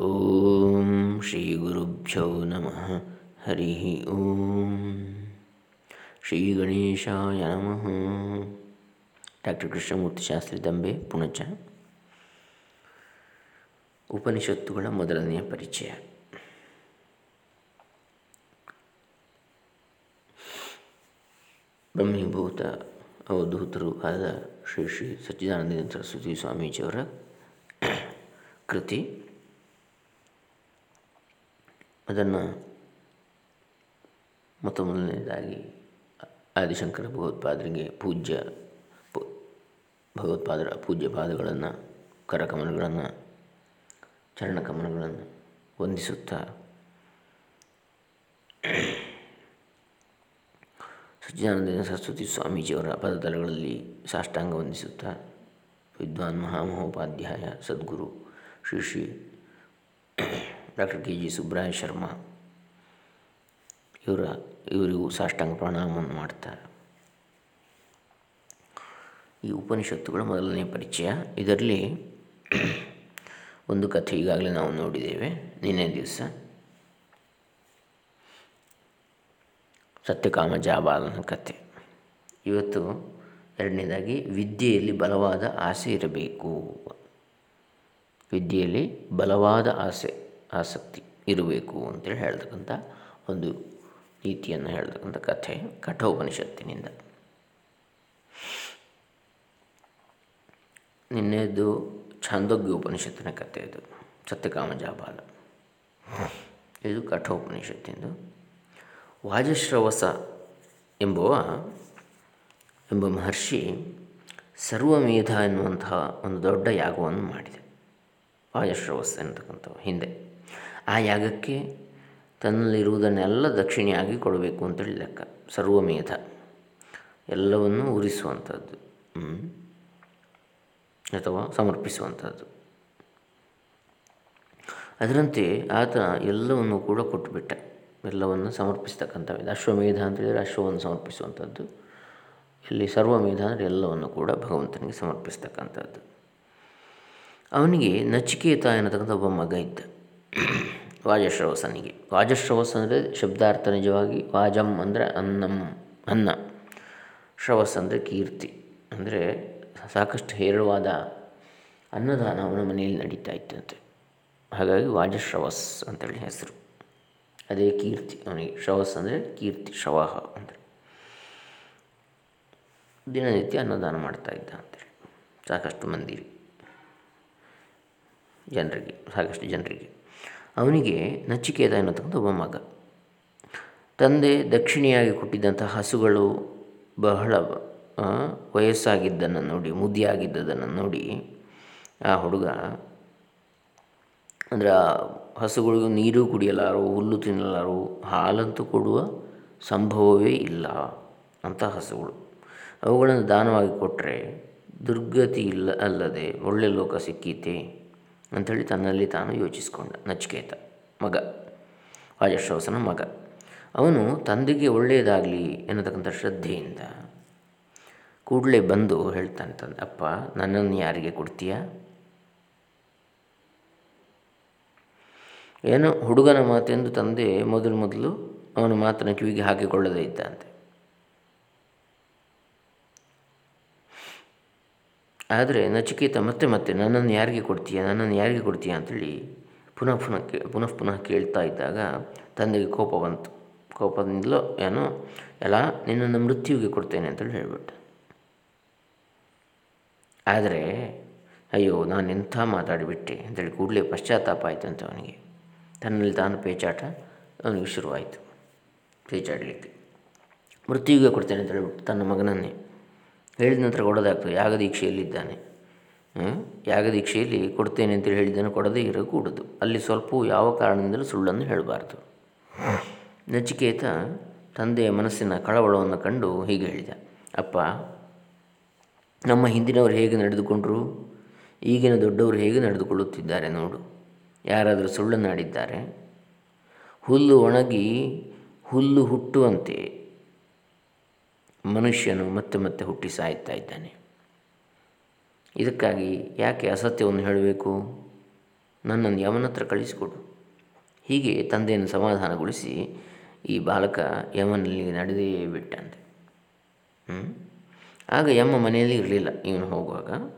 ಓಂ ಶ್ರೀ ಗುರುಭ್ಯೋ ನಮಃ. ಹರಿ ಓಂ. ಶ್ರೀ ಗಣೇಶಾಯ ನಮಃ. ಡಾಕ್ಟರ್ ಕೃಷ್ಣಮೂರ್ತಿ ಶಾಸ್ತ್ರಿ ದಂಬೆ, ಪುಣಚ. ಉಪನಿಷತ್ತುಗಳ ಮೊದಲನೆಯ ಪರಿಚಯ. ಬ್ರಹ್ಮೀಭೂತ ಅವಧೂತರು ಆದ ಶ್ರೀ ಶ್ರೀ ಸಚ್ಚಿದಾನಂದ ಸರಸ್ವತಿ ಸ್ವಾಮೀಜಿಯವರ ಕೃತಿ. ಅದನ್ನು ಮೊತ್ತ ಮೊದಲನೇದಾಗಿ ಆದಿಶಂಕರ ಭಗವತ್ಪಾದರಿಗೆ ಪೂಜ್ಯ ಭಗವತ್ಪಾದರ ಪೂಜ್ಯ ಪಾದಗಳನ್ನು, ಕರಕಮಲಗಳನ್ನು, ಚರಣಕಮಲಗಳನ್ನು ವಂದಿಸುತ್ತಾ ಸಚ್ಚಿದಾನಂದ ಸರಸ್ವತಿ ಸ್ವಾಮೀಜಿಯವರ ಪದತಲಗಳಲ್ಲಿ ಸಾಷ್ಟಾಂಗ ವಂದಿಸುತ್ತಾ ವಿದ್ವಾನ್ ಮಹಾಮಹೋಪಾಧ್ಯಾಯ ಸದ್ಗುರು Shri Shri doctor K G Subraya Sharma ಇವರ, ಇವರಿಗೂ ಸಾಷ್ಟಾಂಗ ಪ್ರಣಾಮವನ್ನು ಮಾಡ್ತಾರೆ. ಈ ಉಪನಿಷತ್ತುಗಳ ಮೊದಲನೇ ಪರಿಚಯ. ಇದರಲ್ಲಿ ಒಂದು ಕಥೆ ಈಗಾಗಲೇ ನಾವು ನೋಡಿದ್ದೇವೆ. ನಿನ್ನೆ ದಿವಸ ಸತ್ಯಕಾಮ ಜಾಬಾಲನ ಕಥೆ. ಇವತ್ತು ಎರಡನೇದಾಗಿ, ವಿದ್ಯೆಯಲ್ಲಿ ಬಲವಾದ ಆಸೆ ಇರಬೇಕು. ವಿದ್ಯೆಯಲ್ಲಿ ಬಲವಾದ ಆಸೆ. ಆಸಕ್ತಿ ಇರಬೇಕು ಅಂತೇಳಿ ಹೇಳ್ತಕ್ಕಂಥ ಒಂದು ನೀತಿಯನ್ನು ಹೇಳ್ತಕ್ಕಂಥ ಕಥೆ ಕಠೋಪನಿಷತ್ತಿನಿಂದ. ನಿನ್ನೆದು ಛಾಂದೋಗ್ಯ ಉಪನಿಷತ್ತಿನ ಕಥೆ ಇದು ಸತ್ಯಕಾಮ ಜಾಬಾಲ ಇದು ಕಠೋಪನಿಷತ್ತಿಂದು. ವಾಜಶ್ರವಸ ಎಂಬುವ, ಎಂಬ ಮಹರ್ಷಿ ಸರ್ವಮೇಧ ಎನ್ನುವಂತಹ ಒಂದು ದೊಡ್ಡ ಯಾಗವನ್ನು ಮಾಡಿದೆ. ವಾಜಶ್ರವಸ್ ಎನ್ನತಕ್ಕಂಥ ಹಿಂದೆ. ಆ ಯಾಗಕ್ಕೆ ತನ್ನಲ್ಲಿರುವುದನ್ನೆಲ್ಲ ದಕ್ಷಿಣೆಯಾಗಿ ಕೊಡಬೇಕು ಅಂತೇಳಿ ಲೆಕ್ಕ. ಸರ್ವಮೇಧ. ಎಲ್ಲವನ್ನು ಉರಿಸುವಂಥದ್ದು. ಅಥವಾ ಸಮರ್ಪಿಸುವಂಥದ್ದು. ಅದರಂತೆ ಆತ ಎಲ್ಲವನ್ನು ಕೂಡ ಕೊಟ್ಟುಬಿಟ್ಟ. ಎಲ್ಲವನ್ನು ಸಮರ್ಪಿಸ್ತಕ್ಕಂಥದ್ದು ಅಶ್ವಮೇಧ ಅಂತೇಳಿದರೆ ಅಶ್ವವನ್ನು ಸಮರ್ಪಿಸುವಂಥದ್ದು. ಇಲ್ಲಿ ಸರ್ವಮೇಧ ಅಂದರೆ ಎಲ್ಲವನ್ನು ಕೂಡ ಭಗವಂತನಿಗೆ ಸಮರ್ಪಿಸ್ತಕ್ಕಂಥದ್ದು. ಅವನಿಗೆ ನಚಿಕೇತ ಎನ್ನತಕ್ಕಂಥ ಒಬ್ಬ ಮಗ ಇದ್ದ. ವಾಜಶ್ರವಸನಿಗೆ. ವಾಜಶ್ರವಸ್ ಅಂದರೆ ಶಬ್ದಾರ್ಥ ನಿಜವಾಗಿ ವಾಜಂ ಅಂದರೆ ಅನ್ನಂ, ಅನ್ನ. ಶ್ರವಸ್ ಅಂದರೆ ಕೀರ್ತಿ. ಅಂದರೆ ಸಾಕಷ್ಟು ಹೇರಳವಾದ ಅನ್ನದಾನ ಅವನ ಮನೆಯಲ್ಲಿ ನಡೀತಾ ಇತ್ತಂತೆ. ಹಾಗಾಗಿ ವಾಜಶ್ರವಸ್ ಅಂತೇಳಿ ಹೆಸರು. ಅದೇ ಕೀರ್ತಿ ಅವನಿಗೆ. ಶ್ರವಸ್ ಅಂದರೆ ಕೀರ್ತಿ, ಶ್ರವಾಹ ಅಂದರೆ. ದಿನನಿತ್ಯ ಅನ್ನದಾನ ಮಾಡ್ತಾ ಇದ್ದ ಅಂತೇಳಿ ಸಾಕಷ್ಟು ಮಂದಿರಿ ಜನರಿಗೆ, ಸಾಕಷ್ಟು ಜನರಿಗೆ. ಅವನಿಗೆ ನಚಿಕೇತ ಎನ್ನತಕ್ಕಂಥ ಒಬ್ಬ ಮಗ. ತಂದೆ ದಕ್ಷಿಣೆಯಾಗಿ ಕೊಟ್ಟಿದ್ದಂಥ ಹಸುಗಳು ಬಹಳ ವಯಸ್ಸಾಗಿದ್ದನ್ನು ನೋಡಿ, ಮುದಿಯಾಗಿದ್ದದನ್ನು ನೋಡಿ ಆ ಹುಡುಗ ಅಂದರೆ ಆ ಹಸುಗಳಿಗೂ ನೀರು ಕುಡಿಯಲಾರು, ಹುಲ್ಲು ತಿನ್ನಲಾರು, ಹಾಲಂತೂ ಕೊಡುವ ಸಂಭವವೇ ಇಲ್ಲ ಅಂತ ಹಸುಗಳು. ಅವುಗಳನ್ನು ದಾನವಾಗಿ ಕೊಟ್ಟರೆ ದುರ್ಗತಿ ಇಲ್ಲ, ಅಲ್ಲದೆ ಒಳ್ಳೆ ಲೋಕ ಸಿಕ್ಕೀತೆ. ಅಂಥೇಳಿ ತನ್ನಲ್ಲಿ ತಾನು ಯೋಚಿಸಿಕೊಂಡ, ನಚಿಕೇತ, ಮಗ ವಾಜಶ್ರವಸನ ಮಗ. ಅವನು ತಂದೆಗೆ ಒಳ್ಳೆಯದಾಗಲಿ ಎನ್ನತಕ್ಕಂಥ ಶ್ರದ್ಧೆಯಿಂದ ಕೂಡಲೇ ಬಂದು ಹೇಳ್ತಾನೆ, ತಂದೆ, ಅಪ್ಪ, ನನ್ನನ್ನು ಯಾರಿಗೆ ಕೊಡ್ತೀಯ? ಏನೋ ಹುಡುಗನ ಮಾತೆಂದು ತಂದೆ ಮೊದಲು ಮೊದಲು ಅವನ ಮಾತನ್ನು ಕಿವಿಗೆ ಹಾಕಿಕೊಳ್ಳದೇ ಇದ್ದಂತೆ ಆದರೆ ನಚಿಕೇತ ಮತ್ತೆ ಮತ್ತೆ ನನ್ನನ್ನು ಯಾರಿಗೆ ಕೊಡ್ತೀಯ, ನನ್ನನ್ನು ಯಾರಿಗೆ ಕೊಡ್ತೀಯ ಅಂಥೇಳಿ ಪುನಃ ಪುನಃ ಕೇ, ಪುನಃ ಪುನಃ ಕೇಳ್ತಾ ಇದ್ದಾಗ ತಂದೆಗೆ ಕೋಪ ಬಂತು. ಕೋಪದಿಂದಲೋ ಏನೋ, ಎಲ್ಲ, ನಿನ್ನನ್ನು ಮೃತ್ಯುವಿಗೆ ಕೊಡ್ತೇನೆ ಅಂತೇಳಿ ಹೇಳಿಬಿಟ್ಟ. ಆದರೆ, ಅಯ್ಯೋ, ನಾನು ಎಂಥ ಮಾತಾಡಿಬಿಟ್ಟೆ ಅಂತೇಳಿ ಕೂಡಲೇ ಪಶ್ಚಾತ್ತಾಪ ಆಯಿತು ಅಂತ ಅವನಿಗೆ. ತನ್ನಲ್ಲಿ ತಾನು ಪೇಚಾಟ, ಅವನಿಗೆ ಶುರುವಾಯಿತು ಪೇಚಾಡಲಿಕ್ಕೆ. ಮೃತ್ಯುವಿಗೆ ಕೊಡ್ತೇನೆ ಅಂತ ಹೇಳ್ಬಿಟ್ಟು ತನ್ನ ಮಗನನ್ನೇ. ಹೇಳಿದ ನಂತರ ಕೊಡೋದಾಗ್ತದೆ. ಯಾಗದೀಕ್ಷೆಯಲ್ಲಿದ್ದಾನೆ ಯಾಗದೀಕ್ಷೆಯಲ್ಲಿ ಕೊಡ್ತೇನೆ ಅಂತೇಳಿ ಹೇಳಿದ್ದನ್ನು ಕೊಡದೇ ಇರಕೂಡದು ಅಲ್ಲಿ ಸ್ವಲ್ಪ ಯಾವ ಕಾರಣದಿಂದಲೂ ಸುಳ್ಳನ್ನು ಹೇಳಬಾರ್ದು. ನಚಿಕೇತ ತಂದೆಯ ಮನಸ್ಸಿನ ಕಳವಳವನ್ನು ಕಂಡು ಹೀಗೆ ಹೇಳಿದ. ಅಪ್ಪ, ನಮ್ಮ ಹಿಂದಿನವರು ಹೇಗೆ ನಡೆದುಕೊಂಡರು? ಈಗಿನ ದೊಡ್ಡವರು ಹೇಗೆ ನಡೆದುಕೊಳ್ಳುತ್ತಿದ್ದಾರೆ ನೋಡು. ಯಾರಾದರೂ ಸುಳ್ಳನ್ನಾಡಿದ್ದಾರೆ? ಹುಲ್ಲು ಒಣಗಿ ಹುಲ್ಲು ಹುಟ್ಟುವಂತೆ ಮನುಷ್ಯನು ಮತ್ತೆ ಮತ್ತೆ ಹುಟ್ಟಿ ಸಾಯ್ತಾ ಇದ್ದಾನೆ. ಇದಕ್ಕಾಗಿ ಯಾಕೆ ಅಸತ್ಯವನ್ನು ಹೇಳಬೇಕು? ನನ್ನನ್ನು ಯಮನ ಹತ್ರ ಕಳಿಸಿಕೊಡು. ಹೀಗೆ ತಂದೆಯನ್ನು ಸಮಾಧಾನಗೊಳಿಸಿ ಈ ಬಾಲಕ ಯಮನಲ್ಲಿ ನಡೆದೇ ಬಿಟ್ಟಂತೆ. ಆಗ ಯಮ್ಮ ಮನೆಯಲ್ಲಿ ಇರಲಿಲ್ಲ. ಇವನು ಹೋಗುವಾಗ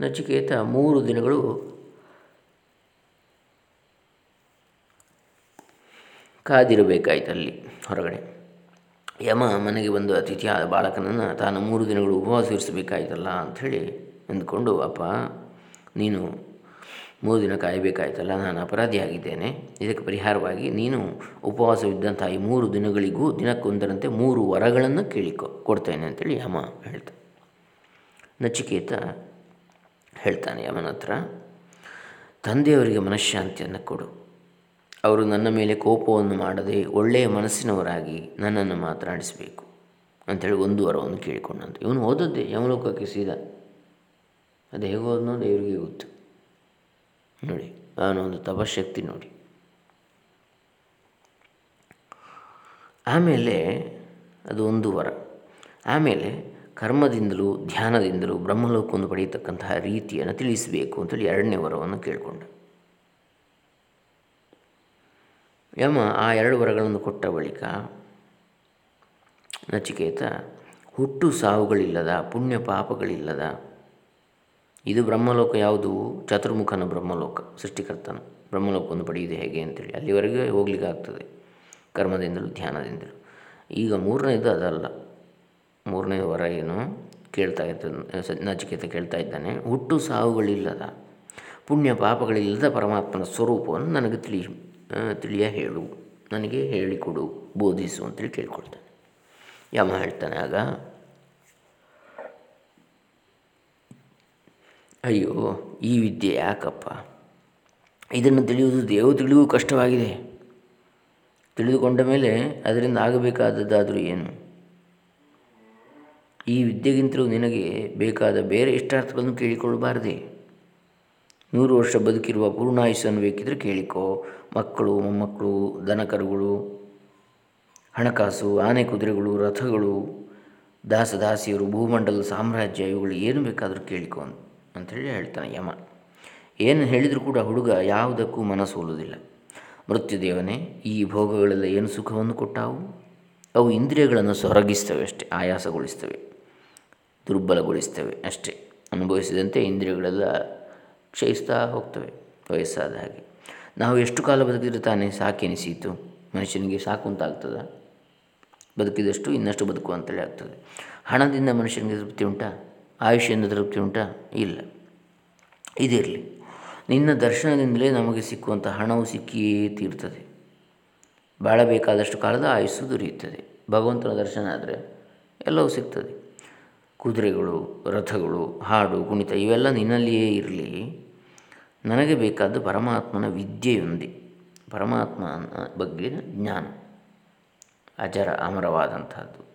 ನಚಿಕೇತ ಮೂರು ದಿನಗಳು ಕಾದಿರಬೇಕಾಯ್ತು ಅಲ್ಲಿ ಹೊರಗಡೆ. ಯಮ ಮನೆಗೆ ಬಂದು ಅತಿಥಿಯಾದ ಬಾಲಕನನ್ನು ತಾನು ಮೂರು ದಿನಗಳು ಉಪವಾಸ ಇರಿಸಬೇಕಾಯ್ತಲ್ಲ ಅಂಥೇಳಿ ಅಂದ್ಕೊಂಡು ಅಪ್ಪ, ನೀನು ಮೂರು ದಿನ ಕಾಯಬೇಕಾಯ್ತಲ್ಲ, ನಾನು ಅಪರಾಧಿಯಾಗಿದ್ದೇನೆ. ಇದಕ್ಕೆ ಪರಿಹಾರವಾಗಿ ನೀನು ಉಪವಾಸವಿದ್ದಂಥ ಈ ಮೂರು ದಿನಗಳಿಗೂ ದಿನಕ್ಕೊಂದರಂತೆ ಮೂರು ವರಗಳನ್ನು ಕೇಳಿಕೊ, ಕೊಡ್ತೇನೆ ಅಂತೇಳಿ ಯಮ ಹೇಳ್ತಾನೆ ನಚಿಕೇತ ಹೇಳ್ತಾನೆ ಯಮನ ಹತ್ರ ತಂದೆಯವರಿಗೆ ಮನಃಶಾಂತಿಯನ್ನು ಕೊಡು. ಅವರು ನನ್ನ ಮೇಲೆ ಕೋಪವನ್ನು ಮಾಡದೆ ಒಳ್ಳೆಯ ಮನಸ್ಸಿನವರಾಗಿ ನನ್ನನ್ನು ಮಾತನಾಡಿಸಬೇಕು ಅಂಥೇಳಿ ಒಂದು ವರವನ್ನು ಕೇಳಿಕೊಂಡಂತೆ. ಇವನು ಓದದ್ದೇ, ಯಮಲೋಕಕ್ಕೆ ಸೀದಾ. ಅದು ಹೇಗೆ ಹೋದ್ನೋ ದೇವರಿಗೆ ಗೊತ್ತು. ನೋಡಿ ಒಂದು ತಪಶಕ್ತಿ ನೋಡಿ. ಆಮೇಲೆ ಅದು ಒಂದು ವರ. ಆಮೇಲೆ ಕರ್ಮದಿಂದಲೂ ಧ್ಯಾನದಿಂದಲೂ ಬ್ರಹ್ಮಲೋಕವನ್ನು ಪಡೆಯತಕ್ಕಂತಹ ರೀತಿಯನ್ನು ತಿಳಿಸಬೇಕು ಅಂತೇಳಿ ಎರಡನೇ ವರವನ್ನು ಕೇಳಿಕೊಂಡ. ಯಮ ಆ ಎರಡು ವರಗಳನ್ನು ಕೊಟ್ಟ ಬಳಿಕ ನಚಿಕೇತ, ಹುಟ್ಟು ಸಾವುಗಳಿಲ್ಲದ, ಪುಣ್ಯ ಪಾಪಗಳಿಲ್ಲದ, ಇದು ಬ್ರಹ್ಮಲೋಕ ಯಾವುದು? ಚತುರ್ಮುಖನ ಬ್ರಹ್ಮಲೋಕ, ಸೃಷ್ಟಿಕರ್ತನು. ಬ್ರಹ್ಮಲೋಕವನ್ನು ಪಡೆಯುವುದು ಹೇಗೆ ಅಂತೇಳಿ ಅಲ್ಲಿವರೆಗೆ ಹೋಗ್ಲಿಕ್ಕೆ ಆಗ್ತದೆ, ಕರ್ಮದಿಂದಲೂ ಧ್ಯಾನದಿಂದಲೂ. ಈಗ ಮೂರನೇದು ಅದಲ್ಲ. ಮೂರನೇ ವರ ಏನು? ಕೇಳ್ತಾ ಇದ್ದ ನಚಿಕೇತ ಕೇಳ್ತಾ ಇದ್ದಾನೆ, ಹುಟ್ಟು ಸಾವುಗಳಿಲ್ಲದ, ಪುಣ್ಯ ಪಾಪಗಳಿಲ್ಲದ ಪರಮಾತ್ಮನ ಸ್ವರೂಪವನ್ನು ನನಗೆ ತಿಳಿ ತಿಳಿಯ ಹೇಳು ನನಗೆ ಹೇಳಿಕೊಡು, ಬೋಧಿಸು ಅಂತೇಳಿ ಕೇಳ್ಕೊಳ್ತಾನೆ. ಯಮ ಹೇಳ್ತಾನೆ ಆಗ, ಅಯ್ಯೋ, ಈ ವಿದ್ಯೆ ಯಾಕಪ್ಪ? ಇದನ್ನು ತಿಳಿಯುವುದು ದೇವ ತಿಳಿಯುವ ಕಷ್ಟವಾಗಿದೆ. ತಿಳಿದುಕೊಂಡ ಮೇಲೆ ಅದರಿಂದ ಆಗಬೇಕಾದದ್ದಾದರೂ ಏನು? ಈ ವಿದ್ಯೆಗಿಂತಲೂ ನಿನಗೆ ಬೇಕಾದ ಬೇರೆ ಇಷ್ಟಾರ್ಥಗಳನ್ನು ಕೇಳಿಕೊಳ್ಳಬಾರದೆ. ನೂರು ವರ್ಷ ಬದುಕಿರುವ ಪೂರ್ಣಾಯುಷನ್ನು ಬೇಕಿದ್ರೆ ಕೇಳಿಕೋ. ಮಕ್ಕಳು, ಮೊಮ್ಮಕ್ಕಳು, ದನಕರುಗಳು, ಹಣಕಾಸು, ಆನೆ ಕುದುರೆಗಳು, ರಥಗಳು ದಾಸದಾಸಿಯರು ಭೂಮಂಡಲ ಸಾಮ್ರಾಜ್ಯ, ಇವುಗಳು ಏನು ಬೇಕಾದರೂ ಕೇಳಿಕೊ ಅಂಥೇಳಿ ಹೇಳ್ತಾನೆ ಯಮ. ಏನು ಹೇಳಿದರೂ ಕೂಡ ಹುಡುಗ ಯಾವುದಕ್ಕೂ ಮನಸ್ಸೋಲುವುದಿಲ್ಲ ಮೃತ್ಯುದೇವನೇ, ಈ ಭೋಗಗಳೆಲ್ಲ ಏನು ಸುಖವನ್ನು ಕೊಟ್ಟಾವು? ಅವು ಇಂದ್ರಿಯಗಳನ್ನು ಸೊರಗಿಸ್ತವೆ ಅಷ್ಟೇ, ಆಯಾಸಗೊಳಿಸ್ತವೆ, ದುರ್ಬಲಗೊಳಿಸ್ತವೆ ಅಷ್ಟೇ. ಅನುಭವಿಸಿದಂತೆ ಇಂದ್ರಿಯಗಳೆಲ್ಲ ಕ್ಷಯಿಸ್ತಾ ಹೋಗ್ತವೆ ವಯಸ್ಸಾದ ಹಾಗೆ. ನಾವು ಎಷ್ಟು ಕಾಲ ಬದುಕಿದ್ರೆ ತಾನೇ ಸಾಕೆನಿಸೀತು ಮನುಷ್ಯನಿಗೆ ಸಾಕು ಅಂತ ಆಗ್ತದ ಬದುಕಿದಷ್ಟು ಇನ್ನಷ್ಟು ಬದುಕು ಅಂತೇಳಿ ಆಗ್ತದೆ. ಹಣದಿಂದ ಮನುಷ್ಯನಿಗೆ ತೃಪ್ತಿ ಉಂಟಾ? ಆಯುಷ್ಯದಿಂದ ತೃಪ್ತಿ ಉಂಟಾ? ಇಲ್ಲ. ಇದಿರಲಿ ನಿನ್ನ ದರ್ಶನದಿಂದಲೇ ನಮಗೆ ಸಿಕ್ಕುವಂಥ ಹಣವು ಸಿಕ್ಕಿಯೇ ತೀರ್ತದೆ. ಬಾಳಬೇಕಾದಷ್ಟು ಕಾಲದ ಆಯುಸ್ಸು ದೊರೆಯುತ್ತದೆ. ಭಗವಂತನ ದರ್ಶನ ಆದರೆ ಎಲ್ಲವೂ ಸಿಗ್ತದೆ. ಕುದುರೆಗಳು, ರಥಗಳು, ಹಾಡು, ಕುಣಿತ ಇವೆಲ್ಲ ನಿನ್ನಲ್ಲಿಯೇ ಇರಲಿ. ನನಗೆ ಬೇಕಾದ ಪರಮಾತ್ಮನ ವಿದ್ಯೆಯೊಂದೇ. ಪರಮಾತ್ಮನ ಬಗ್ಗೆ ಜ್ಞಾನ. ಅಜರ ಅಮರವಾದಂಥದ್ದು.